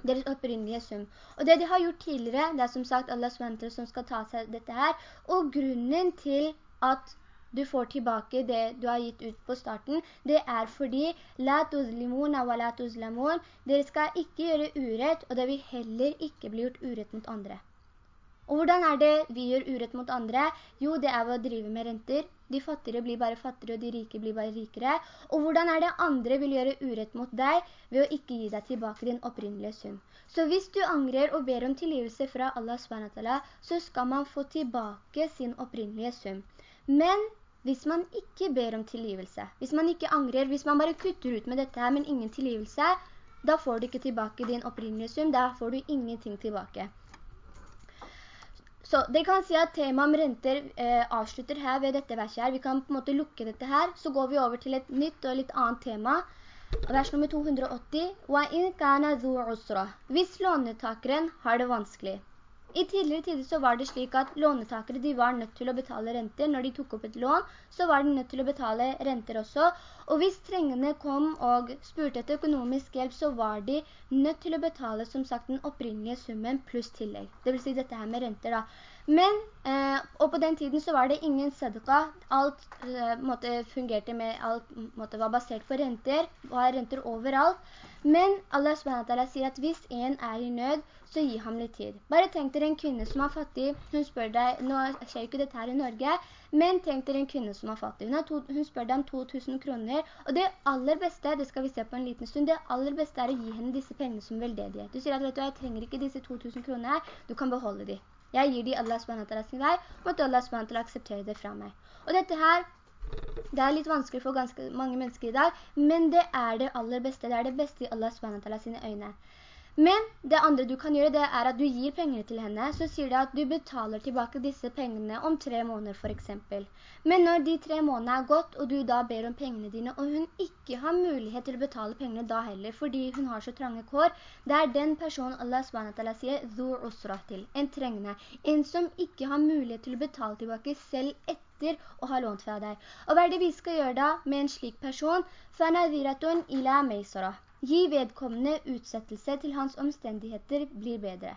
deres opprinnelige sum. Og det de har gjort tidligere, det er som sagt Allah SWT som skal ta seg dette her, og grunnen til at du får tilbake det du har gitt ut på starten, det er fordi la tuzlimuna wa la tuzlamun, dere skal ikke gjøre urett, og det vil heller ikke bli gjort urett mot andre. Og hvordan er det vi gjør urett mot andre? Jo, det er ved å drive med renter. De fattigere blir bare fattigere, og de rike blir bare rikere. Og hvordan er det andre vil gjøre urett mot deg ved å ikke gi deg tilbake din opprinnelige sum? Så hvis du angrer og ber om tilgivelse fra Allah SWT, så skal man få tilbake sin opprinnelige sum. Men hvis man ikke ber om tilgivelse, hvis man ikke angrer, hvis man bare kutter ut med dette her, men ingen tilgivelse, da får du ikke tilbake din opprinnelige sum, da får du ingenting tilbake. Så det kan si at temaet om renter eh, avslutter her ved dette verset her. Vi kan på en måte lukke dette her, så går vi over til et nytt og litt annet tema. Vers nummer 280. Hvis lånetakeren har det vanskelig. I tidligere tider så var det slik at lånetakere de var nødt til å betale renter. Når de tok opp et lån, så var de nødt til å betale renter også. Og hvis trengende kom og spurte etter økonomisk hjelp, så var de nødt til å betale som sagt den opprinnelige summen pluss tillegg. Det vil si dette her med renter da. Men, eh, og på den tiden så var det ingen sadaka. Alt eh, måtte, fungerte med, alt måtte, var basert på renter, var renter overalt. Men Allah SWT sier at hvis en er i nød, så gi ham litt tid. Bare tenk dere en kvinne som er fattig, hun spør deg, nå skjer jo ikke dette her i Norge, men tenk dere en kvinne som er fattig. Hun, to, hun spør deg om 2000 kroner, og det aller beste, det skal vi se på en liten stund, det aller beste er å gi henne disse pengene som veldedighet. Du sier at vet du, jeg trenger ikke disse 2000 kroner her, du kan beholde de. Jeg gir de Allah SWT sin vei, og at Allah SWT aksepterer det fra meg. Og dette her, det er litt vanskelig for ganske mange mennesker i dag, men det er det aller beste. Det er det beste i Allah SWT sine øyne. Men det andre du kan gjøre, det er at du gir penger til henne, så sier det at du betaler tilbake disse pengene om tre måneder for eksempel. Men når de tre månedene er gått, og du da ber om pengene dine, og hun ikke har mulighet til å betale pengene da heller, fordi hun har så trange kår, det er den personen Allah SWT sier en trengende, en som ikke har mulighet til å betale tilbake selv etter å ha lånt fra deg. Og hva er det vi skal gjøre da med en slik person? «Fanadiratun ila meisara». Gi vedkommende utsettelse til hans omstendigheter blir bedre.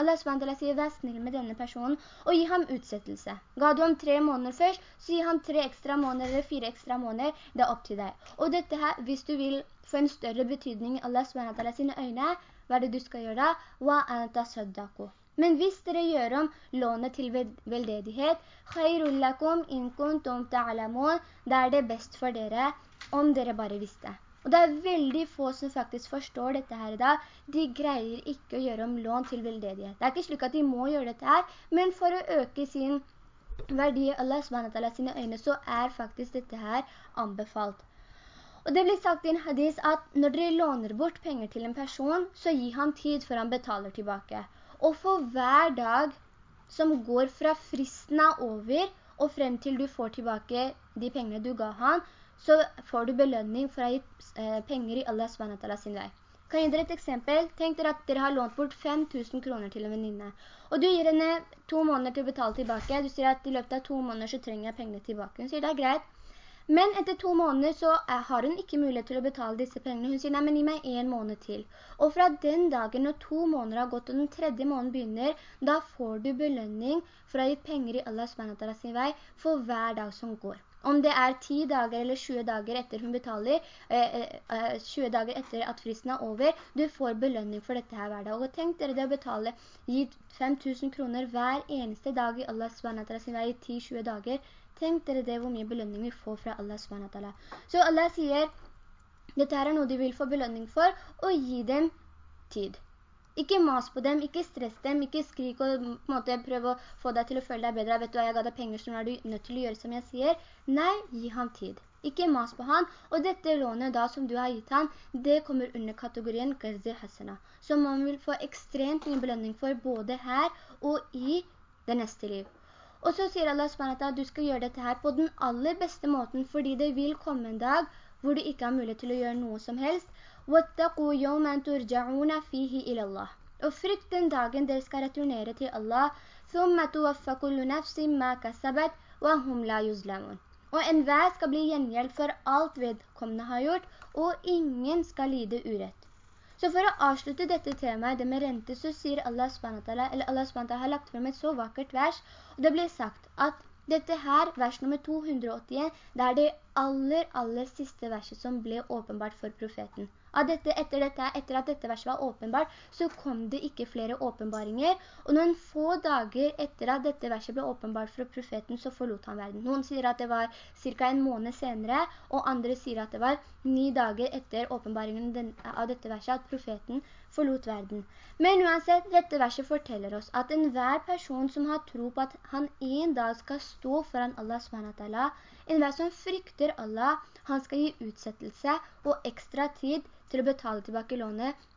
Allah SWT sier, vær snill med denne personen, og gi ham utsettelse. Ga du ham tre måneder først, så gi ham tre ekstra måneder eller fire ekstra måneder, det er opp til deg. Og dette her, hvis du vil få en større betydning i Allah SWT sine øyne, hva er det du skal gjøre da? Wa anta saddako. Men hvis dere gjør om lånet til veldedighet, khairullakum in kuntum ta'lamun, er det best for dere om dere bare visste. Og det er veldig få som faktisk forstår dette her i dag. De greier ikke å gjøre om lån til veldedighet. Det er ikke slik at de må gjøre dette her, men for å øke sin verdi i Allah SWT sine øyne, så er faktisk dette her anbefalt. Og det blir sagt i en hadis at når dere låner bort penger til en person, så gi ham tid før han betaler tilbake. Og for hver dag som går fra fristen er over, og frem til du får tilbake de pengene du ga han, så får du belønning for å gitt eh, penger i Allah SWT sin vei. Kan jeg gi dere et eksempel? Tenk dere at dere har lånt bort 5000 kroner til en venninne. Og du gir henne to måneder til å betale tilbake. Du sier at i løpet av to måneder så trenger jeg pengene tilbake. Hun sier det er greit. Men etter to måneder så har hun ikke mulighet til å betale disse pengene. Hun sier, nei, men gi meg en måned til. Og fra den dagen når to måneder har gått og den tredje måneden begynner, da får du belønning for å ha gitt penger i Allah SWT sin vei for hver dag som går. Om det er 10 dager eller 20 dager etter hun betaler, eh, eh, 20 eh, dager etter at fristen er over, du får belønning for dette her hver dag. Og tenk dere det å betale, gi 5000 kroner hver eneste dag i Allah SWT sin vei i 10-20 dager. Tenk dere det hvor mye belønning vi får fra Allah SWT. Så Allah sier, dette er noe de vil få belønning for, og gi dem tid. Ikke mas på dem, ikke stress dem, ikke skrik og måte, prøve å få deg til å føle deg bedre. Vet du hva, jeg ga deg penger, så nå er du nødt til å gjøre som jeg sier. Nei, gi ham tid. Ikke mas på han, og dette lånet da som du har gitt han, det kommer under kategorien Gazi Hassana, som man vil få ekstremt mye belønning for både her og i det neste liv. Og så sier Allah SWT at du skal gjøre dette her på den aller beste måten, fordi det vil komme en dag hvor du ikke har mulighet til å gjøre noe som helst. Og frykt den dagen dere skal returnere til Allah, og enhver skal bli gjengjeld for alt vedkommende har gjort, og ingen skal lide urett. Så for å avslutte dette temaet, det med rente, så sier Allah SWT, eller Allah SWT har lagt frem et så vakkert vers, og det blir sagt at dette her, vers nummer 281, det er det aller, aller siste verset som ble åpenbart for profeten dette, etter, dette, etter at dette verset var åpenbart, så kom det ikke flere åpenbaringer, og noen få dager etter at dette verset ble åpenbart fra profeten, så forlot han verden. Noen sier at det var cirka en måned senere, og andre sier at det var ni dager etter åpenbaringen av dette verset at profeten forlot verden. Men uansett, dette verset forteller oss at enhver person som har tro på at han en dag skal stå foran Allah SWT, enhver som frykter Allah, han skal gi utsettelse og ekstra tid til å betale tilbake lånet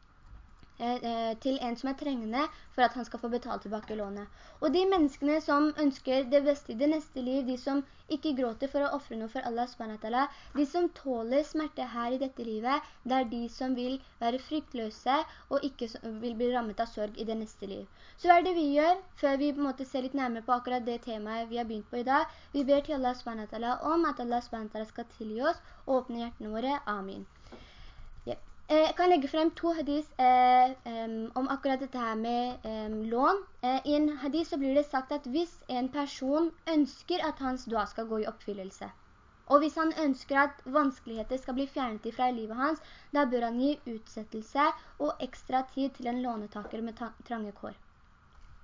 til en som er trengende for at han skal få betalt tilbake lånet. Og de menneskene som ønsker det beste i det neste liv, de som ikke gråter for å offre noe for Allah SWT, de som tåler smerte her i dette livet, det er de som vil være fryktløse og ikke vil bli rammet av sorg i det neste liv. Så hva er det vi gjør før vi på en måte ser litt nærmere på akkurat det temaet vi har begynt på i dag? Vi ber til Allah SWT om at Allah SWT skal tilgi oss og åpne hjertene våre. Amin. Eh, jeg kan legge frem to hadis eh, om akkurat dette her med lån. Eh, I en hadis så blir det sagt at hvis en person ønsker at hans dua skal gå i oppfyllelse, og hvis han ønsker at vanskeligheter skal bli fjernet fra livet hans, da bør han gi utsettelse og ekstra tid til en lånetaker med trange kår.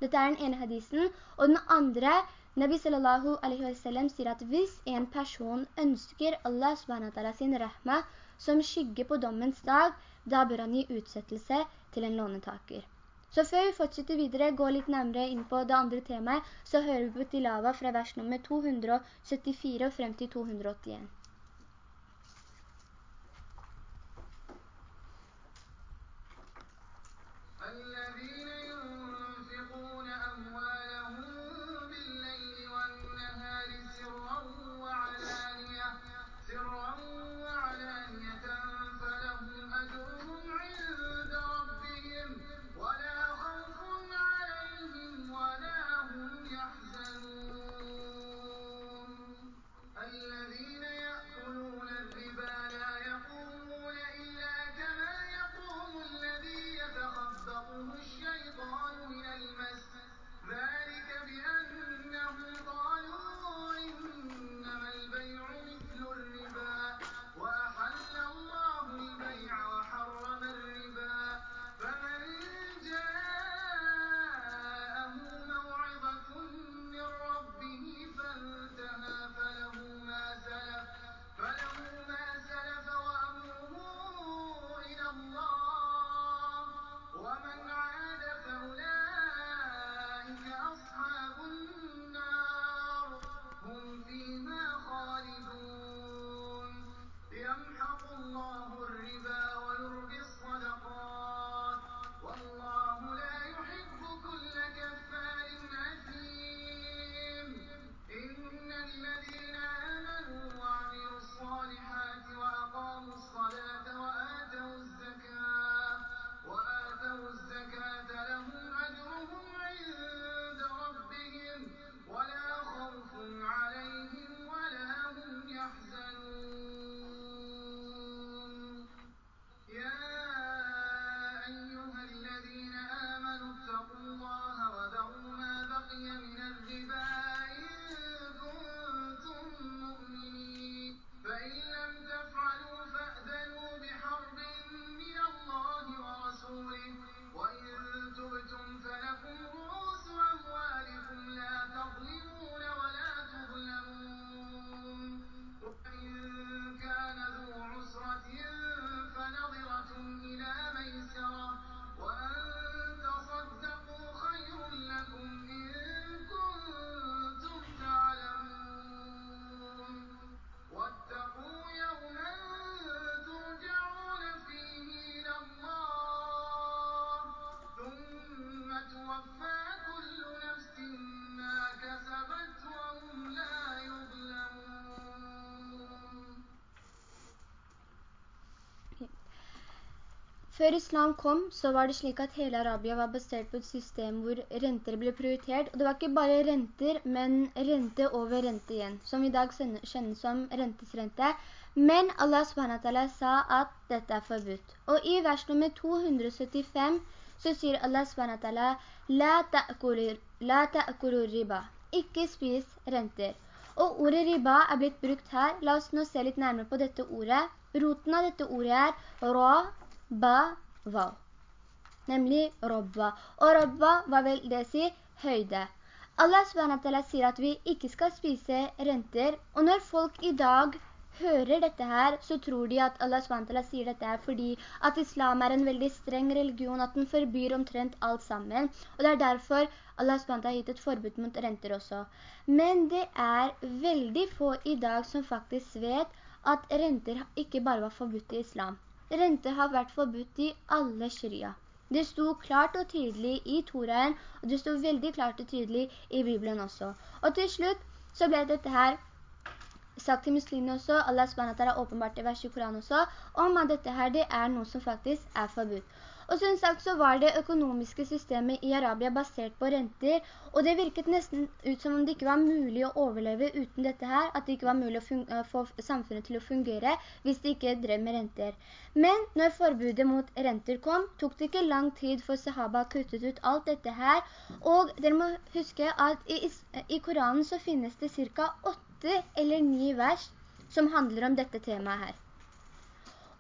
Dette er den ene hadisen. Og den andre, Nabi sallallahu alaihi wa sallam sier at hvis en person ønsker Allah subhanahu sin rahma, som skygge på dommens dag, da bør han gi utsettelse til en lånetaker. Så før vi fortsetter videre, gå litt nærmere inn på det andre temaet, så hører vi på Tilava fra vers nummer 274 og frem til 281. før islam kom, så var det slik at hele Arabia var basert på et system hvor renter ble prioritert. Og det var ikke bare renter, men rente over rente igjen, som i dag kjennes som rentesrente. Men Allah SWT sa at dette er forbudt. Og i vers nummer 275 så sier Allah SWT «La ta'kulu riba». Ikke spis renter. Og ordet riba er blitt brukt her. La oss nå se litt nærmere på dette ordet. Roten av dette ordet er ra, ba, va. Nemlig robba. Og robba, hva vil det si? Høyde. Allah SWT sier at vi ikke skal spise renter. Og når folk i dag hører dette her, så tror de at Allah SWT sier dette her fordi at islam er en veldig streng religion, at den forbyr omtrent alt sammen. Og det er derfor Allah SWT har gitt et forbud mot renter også. Men det er veldig få i dag som faktisk vet at renter ikke bare var forbudt i islam. Renter har vært forbudt i alle sharia. Det sto klart og tydelig i Toraen, og det sto veldig klart og tydelig i Bibelen også. Og til slutt så ble dette her sagt til muslimene også, Allah SWT åpenbart i vers i Koran også, om at dette her det er noe som faktisk er forbudt. Og som sagt så var det økonomiske systemet i Arabia basert på renter, og det virket nesten ut som om det ikke var mulig å overleve uten dette her, at det ikke var mulig å få samfunnet til å fungere hvis de ikke drev med renter. Men når forbudet mot renter kom, tok det ikke lang tid for sahaba kuttet ut alt dette her, og dere må huske at i, i Koranen så finnes det cirka 8 åtte eller ni vers som handler om dette temaet her.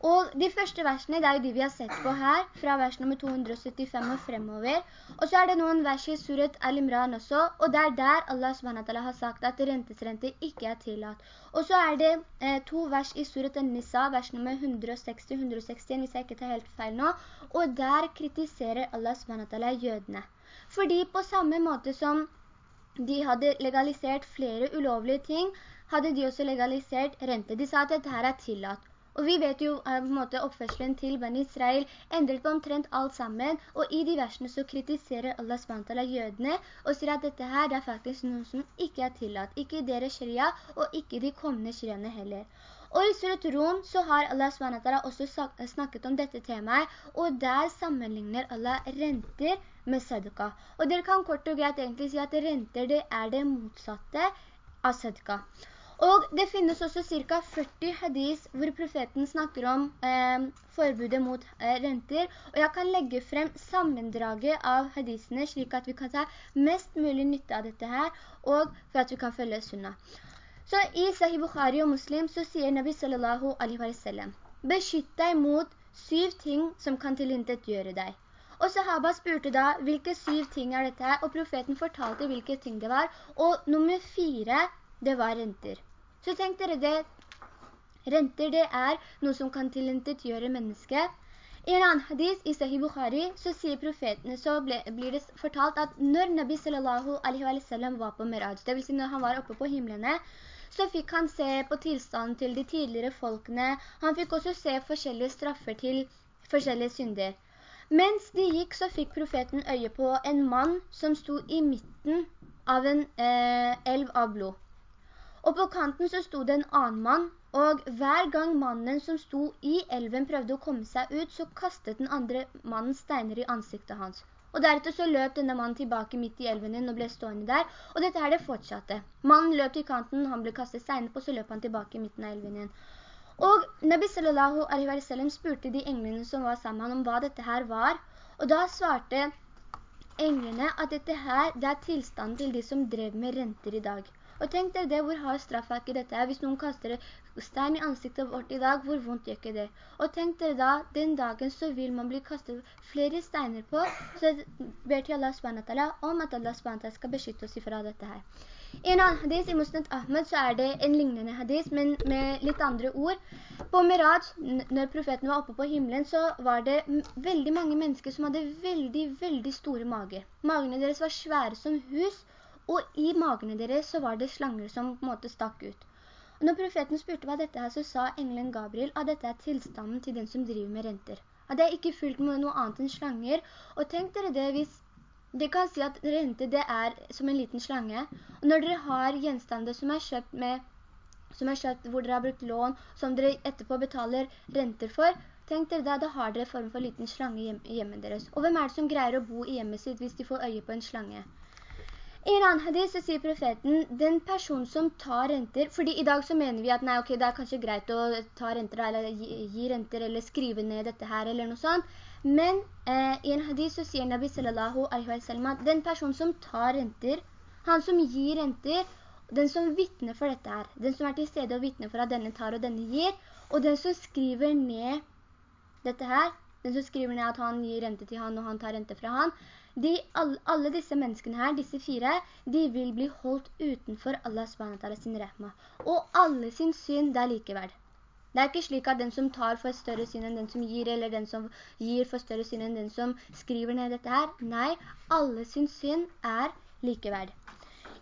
Og de første versene, det er jo de vi har sett på her, fra vers nummer 275 og fremover. Og så er det noen vers i Surat Al-Imran også, og det er der Allah SWT har sagt at rentesrente ikke er tillatt. Og så er det eh, to vers i Surat Al-Nisa, vers nummer 160-161, hvis jeg ikke tar helt feil nå, og der kritiserer Allah SWT jødene. Fordi på samme måte som de hadde legalisert flere ulovlige ting, hadde de også legalisert rente. De sa at dette her er tillatt. Og vi vet jo at måte oppførselen til Ben Israel endret på omtrent alt sammen, og i de versene så kritiserer Allah SWT jødene og sier at dette her er faktisk noe som ikke er tillatt. Ikke i deres sharia, og ikke de kommende shariaene heller. Og i Surat Rom så har Allah SWT også snakket om dette temaet, og der sammenligner Allah renter med sadaka. Og dere kan kort og greit egentlig si at renter det er det motsatte av sadaka. Og det finnes også ca. 40 hadis hvor profeten snakker om eh, forbudet mot eh, renter. Og jeg kan legge frem sammendraget av hadisene slik at vi kan ta mest mulig nytte av dette her, og for at vi kan følge sunna. Så i Sahih Bukhari og Muslim så sier Nabi sallallahu alaihi wa sallam, beskytt deg mot syv ting som kan tilintet gjøre deg. Og sahaba spurte da, hvilke syv ting er dette her? Og profeten fortalte hvilke ting det var. Og nummer fire, det var renter. Så tenk dere det, renter det er noe som kan tilintet gjøre mennesket. I en annen hadis i Sahih Bukhari så sier profetene, så ble, blir det fortalt at når Nabi sallallahu alaihi wa sallam var på Miraj, det vil si når han var oppe på himmelene, så fikk han se på tilstanden til de tidligere folkene. Han fikk også se forskjellige straffer til forskjellige synder. Mens de gikk, så fikk profeten øye på en mann som sto i midten av en eh, elv av blod. Og på kanten så sto det en annen mann, og hver gang mannen som sto i elven prøvde å komme seg ut, så kastet den andre mannen steiner i ansiktet hans. Og deretter så løp denne mannen tilbake midt i elven din og ble stående der, og dette her det fortsatte. Mannen løp til kanten, han ble kastet steiner på, så løp han tilbake i midten av elven din. Og Nabi sallallahu alaihi wa sallam spurte de englene som var sammen om hva dette her var, og da svarte englene at dette her, det er tilstand til de som drev med renter i dag. Og tenk dere det, hvor har straff er ikke dette Hvis noen kaster stein i ansiktet vårt i dag, hvor vondt gjør ikke det? Og tenk dere da, den dagen så vil man bli kastet flere steiner på, så ber til Allah SWT om at Allah SWT skal beskytte oss ifra dette her. I en annen hadis i Musnad Ahmed så er det en lignende hadis, men med litt andre ord. På Miraj, når profeten var oppe på himmelen, så var det veldig mange mennesker som hadde veldig, veldig store mager. Magene deres var svære som hus, og i magene deres så var det slanger som på en måte stakk ut. Og når profeten spurte hva dette er, så sa engelen Gabriel at dette er tilstanden til den som driver med renter. At det er ikke fullt med noe annet enn slanger. Og tenk dere det hvis det kan si at rente det er som en liten slange. Og når dere har gjenstander som er kjøpt med som er kjøpt hvor dere har brukt lån, som dere etterpå betaler renter for, tenk dere da, da har dere form for liten slange i hjemmet deres. Og hvem er det som greier å bo i hjemmet sitt hvis de får øye på en slange? I en annen hadis så sier profeten, den person som tar renter, fordi i dag så mener vi at nei, ok, det er kanskje greit å ta renter, eller gi, gi renter, eller skrive ned dette her, eller noe sånt. Men eh, i en hadis så sier Nabi sallallahu alaihi wa sallam at den person som tar renter, han som gir renter, den som vittner for dette her, den som er til stede og vittner for at denne tar og denne gir, og den som skriver ned dette her, den som skriver ned at han gir rente til han og han tar rente fra han, de, alle, alle, disse menneskene her, disse fire, de vil bli holdt utenfor Allah SWT sin rahma. Og alle sin synd, det er likeverd. Det er ikke slik at den som tar for større synd enn den som gir, eller den som gir for større synd enn den som skriver ned dette her. Nei, alle sin synd er likeverd.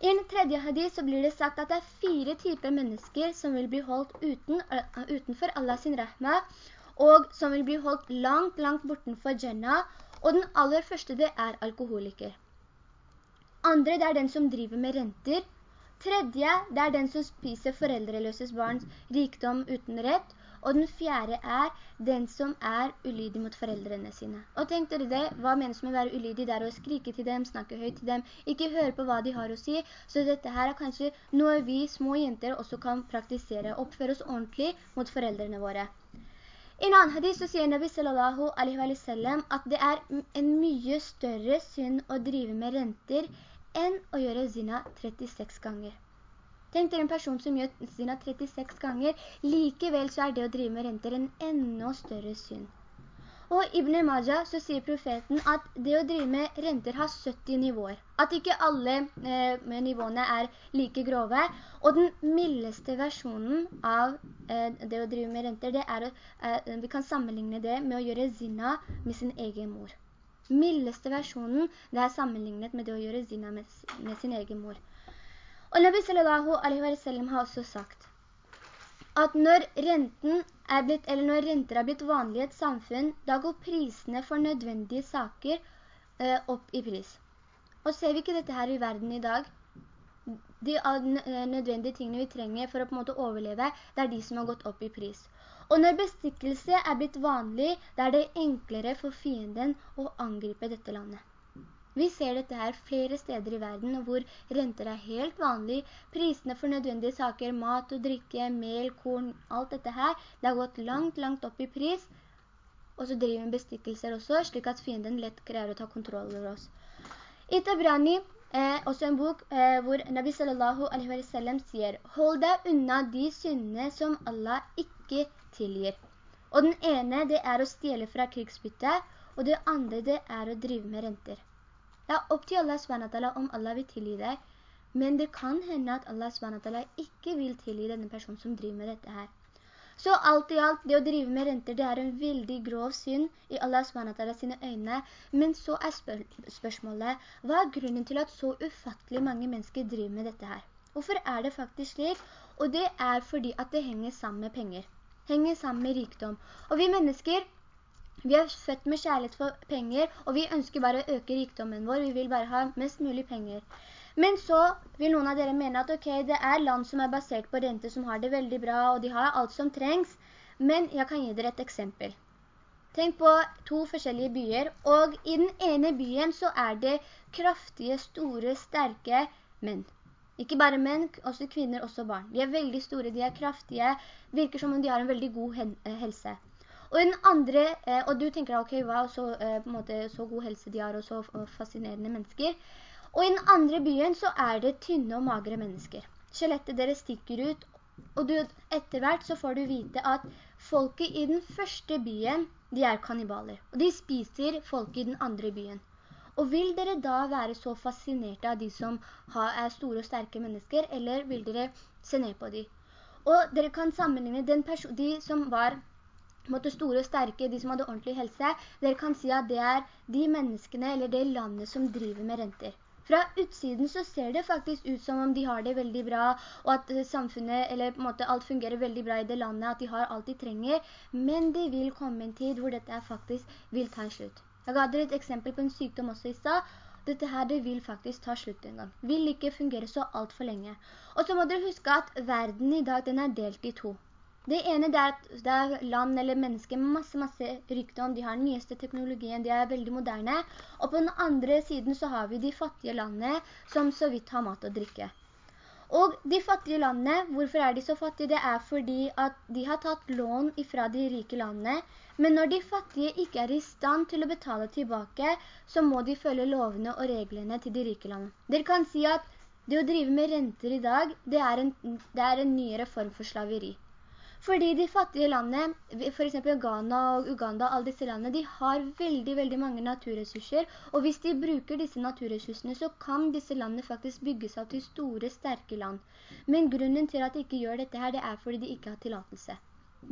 I en tredje hadith så blir det sagt at det er fire typer mennesker som vil bli holdt uten, utenfor Allah sin rahma, og som vil bli holdt langt, langt bortenfor Jannah, og den aller første det er alkoholiker. Andre det er den som driver med renter. Tredje det er den som spiser foreldreløses barns rikdom uten rett. Og den fjerde er den som er ulydig mot foreldrene sine. Og tenk dere det, hva menes med å være ulydig? Det er å skrike til dem, snakke høyt til dem, ikke høre på hva de har å si. Så dette her er kanskje noe vi små jenter også kan praktisere, oppføre oss ordentlig mot foreldrene våre. I en annen hadith så sier Nabi sallallahu alaihi wa sallam at det er en mye større synd å drive med renter enn å gjøre zina 36 ganger. Tenk dere en person som gjør zina 36 ganger, likevel så er det å drive med renter en enda større synd. Og Ibn Majah så sier profeten at det å drive med renter har 70 nivåer. At ikke alle eh, nivåene er like grove. Og den mildeste versjonen av eh, det å drive med renter, det er, eh, vi kan sammenligne det med å gjøre zina med sin egen mor. Mildeste versjonen, det er sammenlignet med det å gjøre zina med, med sin egen mor. Og Nabi sallallahu alaihi wa sallam har også sagt at når renten er blitt, eller når renter er blitt vanlig i et samfunn, da går prisene for nødvendige saker eh, opp i pris. Og ser vi ikke dette her i verden i dag? De eh, nødvendige tingene vi trenger for å på en måte overleve, det er de som har gått opp i pris. Og når bestikkelse er blitt vanlig, da er det enklere for fienden å angripe dette landet. Vi ser dette her flere steder i verden hvor renter er helt vanlig. Prisene for nødvendige saker, mat og drikke, mel, korn, alt dette her, det har gått langt, langt opp i pris. Og så driver vi bestikkelser også, slik at fienden lett greier å ta kontroll over oss. I Tabrani, eh, også en bok eh, hvor Nabi sallallahu alaihi wa sallam sier «Hold deg unna de syndene som Allah ikke tilgir». Og den ene, det er å stjele fra krigsbytte, og det andre, det er å drive med renter. Det er opp til Allah SWT om Allah vil tilgi deg, men det kan hende at Allah SWT ikke vil tilgi denne personen som driver med dette her. Så alt i alt, det å drive med renter, det er en veldig grov synd i Allah SWT sine øyne. Men så er spør spørsmålet, hva er grunnen til at så ufattelig mange mennesker driver med dette her? Hvorfor er det faktisk slik? Og det er fordi at det henger sammen med penger. Henger sammen med rikdom. Og vi mennesker, vi er født med kjærlighet for penger, og vi ønsker bare å øke rikdommen vår. Vi vil bare ha mest mulig penger. Men så vil noen av dere mene at okay, det er land som er basert på rente som har det veldig bra, og de har alt som trengs. Men jeg kan gi dere et eksempel. Tenk på to forskjellige byer, og i den ene byen så er det kraftige, store, sterke menn. Ikke bare menn, også kvinner, også barn. De er veldig store, de er kraftige, virker som om de har en veldig god helse. Og den andre, eh, og du tenker, ok, wow, så, eh, måte, så god helse de har, og så fascinerende mennesker. Og i den andre byen så er det tynne og magre mennesker. Skjelettet deres stikker ut, og du, etter så får du vite at folket i den første byen, de er kannibaler. Og de spiser folket i den andre byen. Og vil dere da være så fascinerte av de som er store og sterke mennesker, eller vil dere se ned på de? Og dere kan sammenligne de som var måte store og sterke, de som hadde ordentlig helse, dere kan si at det er de menneskene eller det landet som driver med renter. Fra utsiden så ser det faktisk ut som om de har det veldig bra, og at samfunnet, eller på en måte alt fungerer veldig bra i det landet, at de har alt de trenger, men det vil komme en tid hvor dette faktisk vil ta en slutt. Jeg ga dere et eksempel på en sykdom også i stad, dette her det vil faktisk ta slutt en gang. Vil ikke fungere så alt for lenge. Og så må dere huske at verden i dag den er delt i to. Det ene er at det er land eller mennesker med masse, masse rykdom, de har den nyeste teknologien, de er veldig moderne. Og på den andre siden så har vi de fattige landene som så vidt har mat og drikke. Og de fattige landene, hvorfor er de så fattige? Det er fordi at de har tatt lån ifra de rike landene, men når de fattige ikke er i stand til å betale tilbake, så må de følge lovene og reglene til de rike landene. Dere kan si at det å drive med renter i dag, det er en, det er en nyere form for slaveri. Fordi de fattige landene, for eksempel Ghana og Uganda, alle disse landene, de har veldig, veldig mange naturressurser, og hvis de bruker disse naturressursene, så kan disse landene faktisk bygge seg til store, sterke land. Men grunnen til at de ikke gjør dette her, det er fordi de ikke har tillatelse.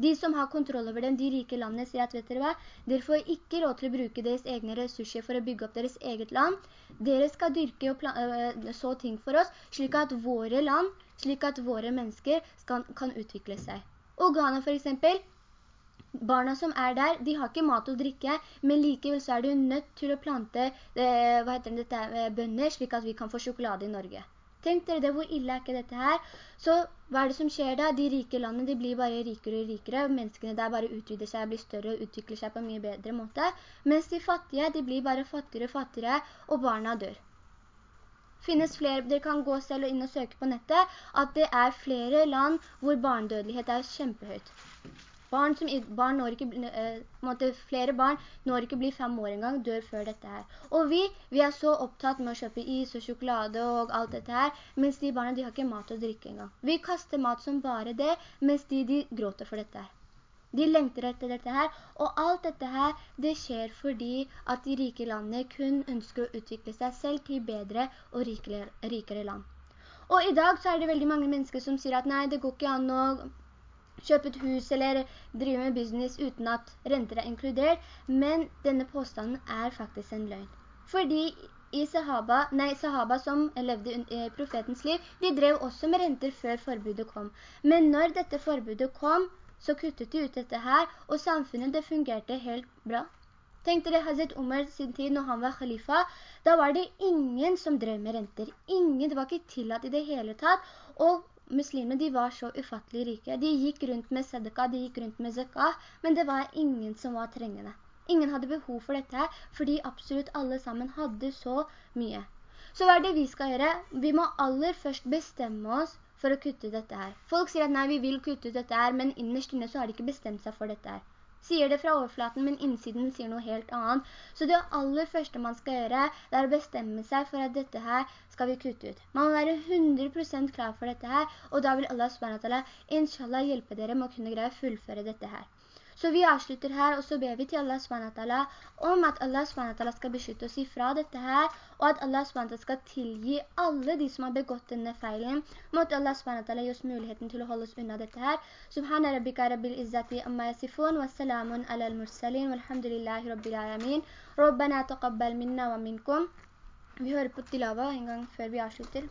De som har kontroll over dem, de rike landene, sier at, vet dere hva, dere får ikke råd til å bruke deres egne ressurser for å bygge opp deres eget land. Dere skal dyrke og øh, så ting for oss, slik at våre land, slik at våre mennesker skal, kan utvikle seg. Og for eksempel, barna som er der, de har ikke mat og drikke, men likevel så er du nødt til å plante eh, dette, eh, bønner, slik at vi kan få sjokolade i Norge. Tenk dere det, hvor ille er ikke dette her? Så hva er det som skjer da? De rike landene, de blir bare rikere og rikere, menneskene der bare utvider seg, blir større og utvikler seg på en mye bedre måte, mens de fattige, de blir bare fattigere og fattigere, og barna dør finnes flere, dere kan gå selv og inn og søke på nettet, at det er flere land hvor barndødelighet er kjempehøyt. Barn, som, barn når ikke, eh, flere barn når ikke blir fem år engang, dør før dette her. Og vi, vi er så opptatt med å kjøpe is og sjokolade og alt dette her, mens de barna, de har ikke mat å drikke engang. Vi kaster mat som bare det, mens de, de gråter for dette her. De lengter etter dette her, og alt dette her, det skjer fordi at de rike landene kun ønsker å utvikle seg selv til bedre og rikere, land. Og i dag så er det veldig mange mennesker som sier at nei, det går ikke an å kjøpe et hus eller drive med business uten at renter er inkludert, men denne påstanden er faktisk en løgn. Fordi i sahaba, nei, sahaba som levde i profetens liv, de drev også med renter før forbudet kom. Men når dette forbudet kom, så kuttet de ut dette her, og samfunnet det fungerte helt bra. Tenk dere Hazret Umar sin tid når han var khalifa, da var det ingen som drev med renter. Ingen, det var ikke tillatt i det hele tatt, og muslimene de var så ufattelig rike. De gikk rundt med sadaka, de gikk rundt med zakah, men det var ingen som var trengende. Ingen hadde behov for dette, fordi absolutt alle sammen hadde så mye. Så hva er det vi skal gjøre? Vi må aller først bestemme oss for å kutte dette her. Folk sier at nei, vi vil kutte ut dette her, men innerst inne så har de ikke bestemt seg for dette her. Sier det fra overflaten, men innsiden sier noe helt annet. Så det aller første man skal gjøre, det er å bestemme seg for at dette her skal vi kutte ut. Man må være 100% klar for dette her, og da vil Allah subhanahu inshallah hjelpe dere med å kunne greie å fullføre dette her. Så vi avslutter her, og så ber vi til Allah SWT om at Allah SWT skal beskytte oss ifra dette her, og at Allah SWT skal tilgi alle de som har begått denne feilen. Måtte Allah SWT gi oss muligheten til å holde oss unna dette her. Subhana rabbika rabbil izzati amma yasifun, wa salamun ala al-mursalin, walhamdulillahi rabbil alamin. Rabbana taqabbal minna wa minkum. Vi hører på tilava en gang før vi avslutter.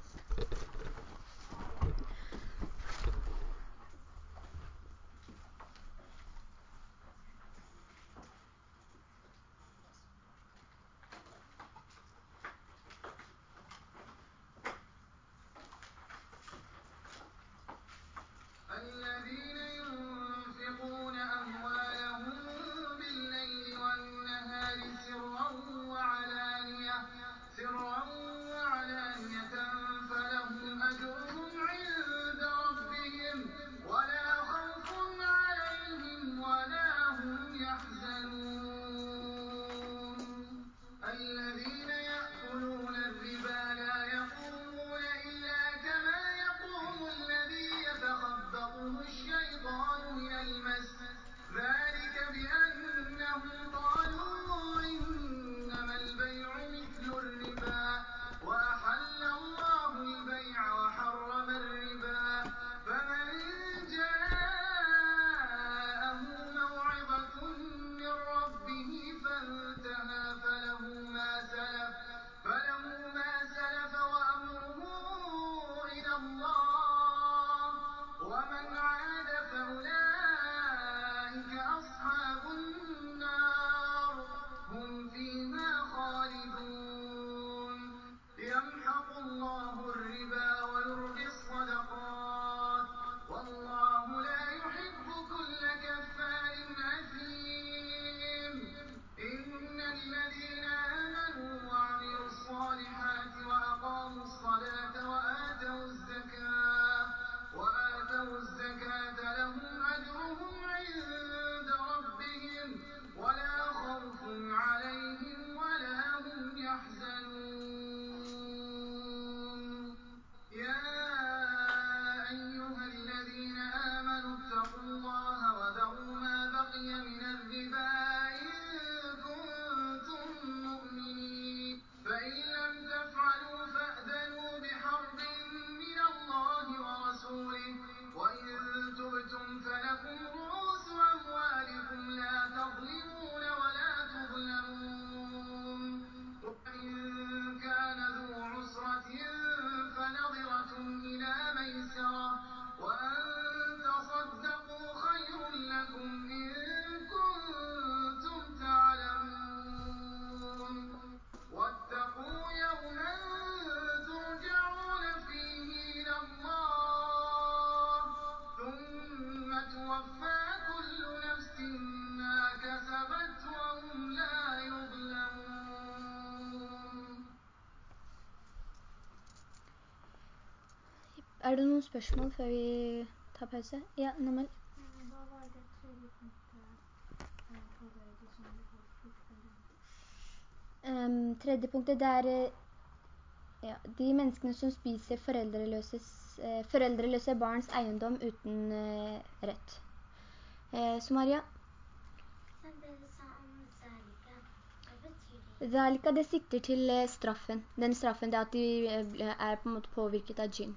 Noen spørsmål før vi tar pause? Ja, nummer. Hva var det tredje punktet um, Tredje punktet, det er ja, de menneskene som spiser eh, foreldreløse barns eiendom uten eh, rett. Eh, Somaria? Zalika, det sikter til eh, straffen. Den straffen er at de er på en måte påvirket av djinn.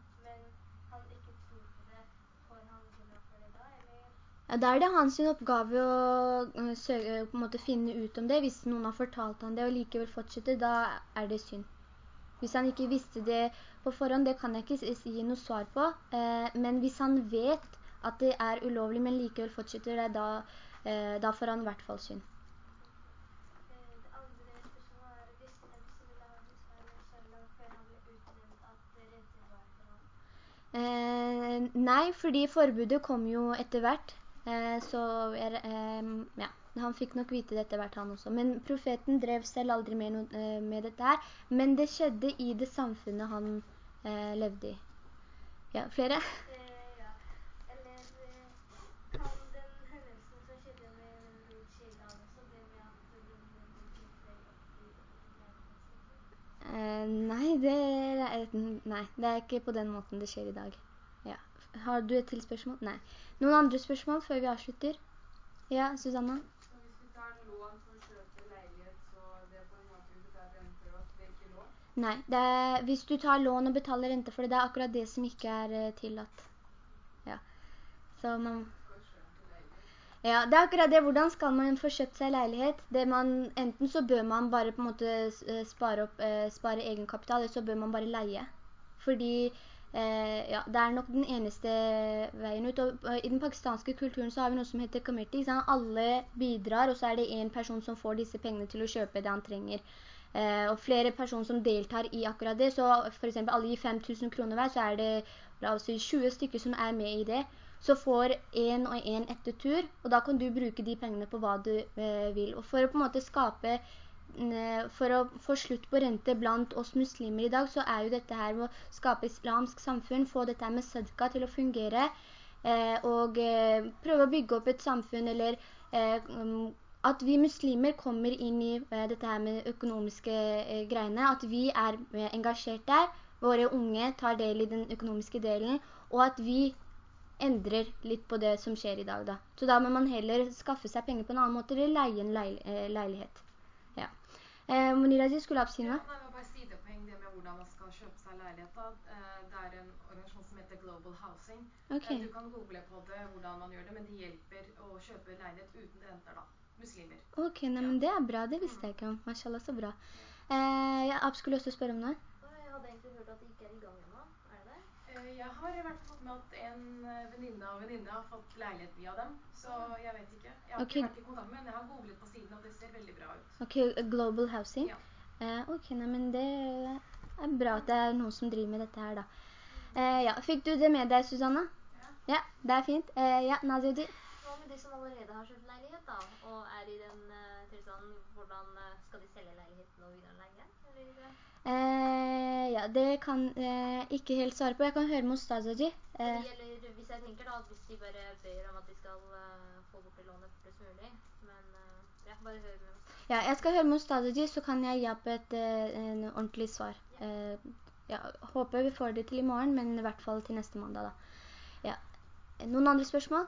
hans oppgave å uh, søke, en måte finne ut om det. Hvis noen har fortalt han det og likevel fortsetter, da er det synd. Hvis han ikke visste det på forhånd, det kan jeg ikke gi noe svar på. Eh, men hvis han vet at det er ulovlig, men likevel fortsetter det, da, eh, da får han i hvert fall synd. Eh, nei, fordi forbudet kom jo etter hvert. Eh, så er, eh, ja, han fikk nok vite dette hvert han også. Men profeten drev selv aldri med, no, eh, med dette her. Men det skjedde i det samfunnet han eh, levde i. Ja, flere? ja, eller kan den hendelsen som skjedde med Nemrud Sheila, også, det med at den nei, det er, nei, det er ikke på den måten det skjer i dag. Har du et til spørsmål? Nei. Noen andre spørsmål før vi avslutter? Ja, Susanna? Hvis du tar lån for å kjøpe leilighet, så det på en måte du tar renter og det er ikke lån? Nei, er, hvis du tar lån og betaler rente for det, det er akkurat det som ikke er uh, tillatt. Ja, så man... Ja, det er akkurat det. Hvordan skal man få kjøpt seg leilighet? Man, enten så bør man bare på en måte eh, spare, opp, uh, spare egenkapital, eller så bør man bare leie. Fordi Eh, ja, det er nok den eneste veien ut. Og, uh, I den pakistanske kulturen så har vi noe som heter committee. Alle bidrar, og så er det en person som får disse pengene til å kjøpe det han trenger. Eh, og flere personer som deltar i akkurat det. Så for eksempel alle gir 5000 kroner hver, så er det la oss si 20 stykker som er med i det. Så får en og en etter tur, og da kan du bruke de pengene på hva du eh, vil. Og for å på en måte skape for å få slutt på rente blant oss muslimer i dag, så er jo dette her med å skape islamsk samfunn, få dette med sadka til å fungere, eh, og eh, prøve å bygge opp et samfunn, eller eh, um, at vi muslimer kommer inn i dette her med økonomiske greiene, at vi er engasjert der, våre unge tar del i den økonomiske delen, og at vi endrer litt på det som skjer i dag da. Så da må man heller skaffe seg penger på en annen måte, eller leie en leilighet. Eh, Muniraji skulle opp si noe? Ja, bare sidepoeng det med hvordan man skal kjøpe seg leilighet. Da. Eh, det er en organisasjon som heter Global Housing. Okay. Du kan google på det, hvordan man gjør det, men de hjelper å kjøpe leilighet uten renter da. Muslimer. Ok, nei, men det er bra, det visste jeg ikke om. Mashallah, så bra. Eh, ja, Ab skulle også spørre om noe. Jeg hadde egentlig hørt at det ikke er i gang ennå. Er det det? Eh, jeg har i hvert fall fått med at en eh, venninne av venninne har fått leilighet via dem, så jeg vet ikke. Jeg har okay. ikke vært i kontakt med, men jeg har googlet på siden, og det ser veldig bra ut. Ok, Global Housing? Ja. Eh, ok, nei, men det er bra at det er noen som driver med dette her da. Eh, ja, fikk du det med deg, Susanna? Ja. Ja, det er fint. Eh, ja, Nazidi? Hva med de som allerede har kjøpt leilighet da, og er i den uh, tilstanden, hvordan uh, skal de selge leiligheten og videre leie? Eh, ja, det kan jeg ikke helt svare på. Jeg kan høre med Ostazaji. Eh. Hvis jeg tenker da, at hvis de bare bøyer om at de skal uh, få bort det lånet flest mulig, men ja, bare hør med oss. Ja, jeg skal høre med Ostazaji, så kan jeg gi opp et en ordentlig svar. Ja. ja, håper vi får det til i morgen, men i hvert fall til neste mandag da. Ja. Noen andre spørsmål?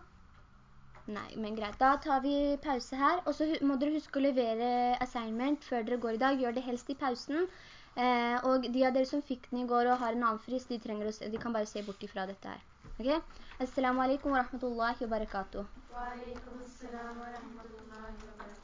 Nei, men greit. Da tar vi pause her, og så må dere huske å levere assignment før dere går i dag. Gjør det helst i pausen. Eh, og de av dere som fikk den i går og har en annen frist, de, å de kan bare se bort ifra dette her. Ok? Assalamu alaikum wa rahmatullahi wa barakatuh. Wa alaikum assalam wa rahmatullahi wa barakatuh.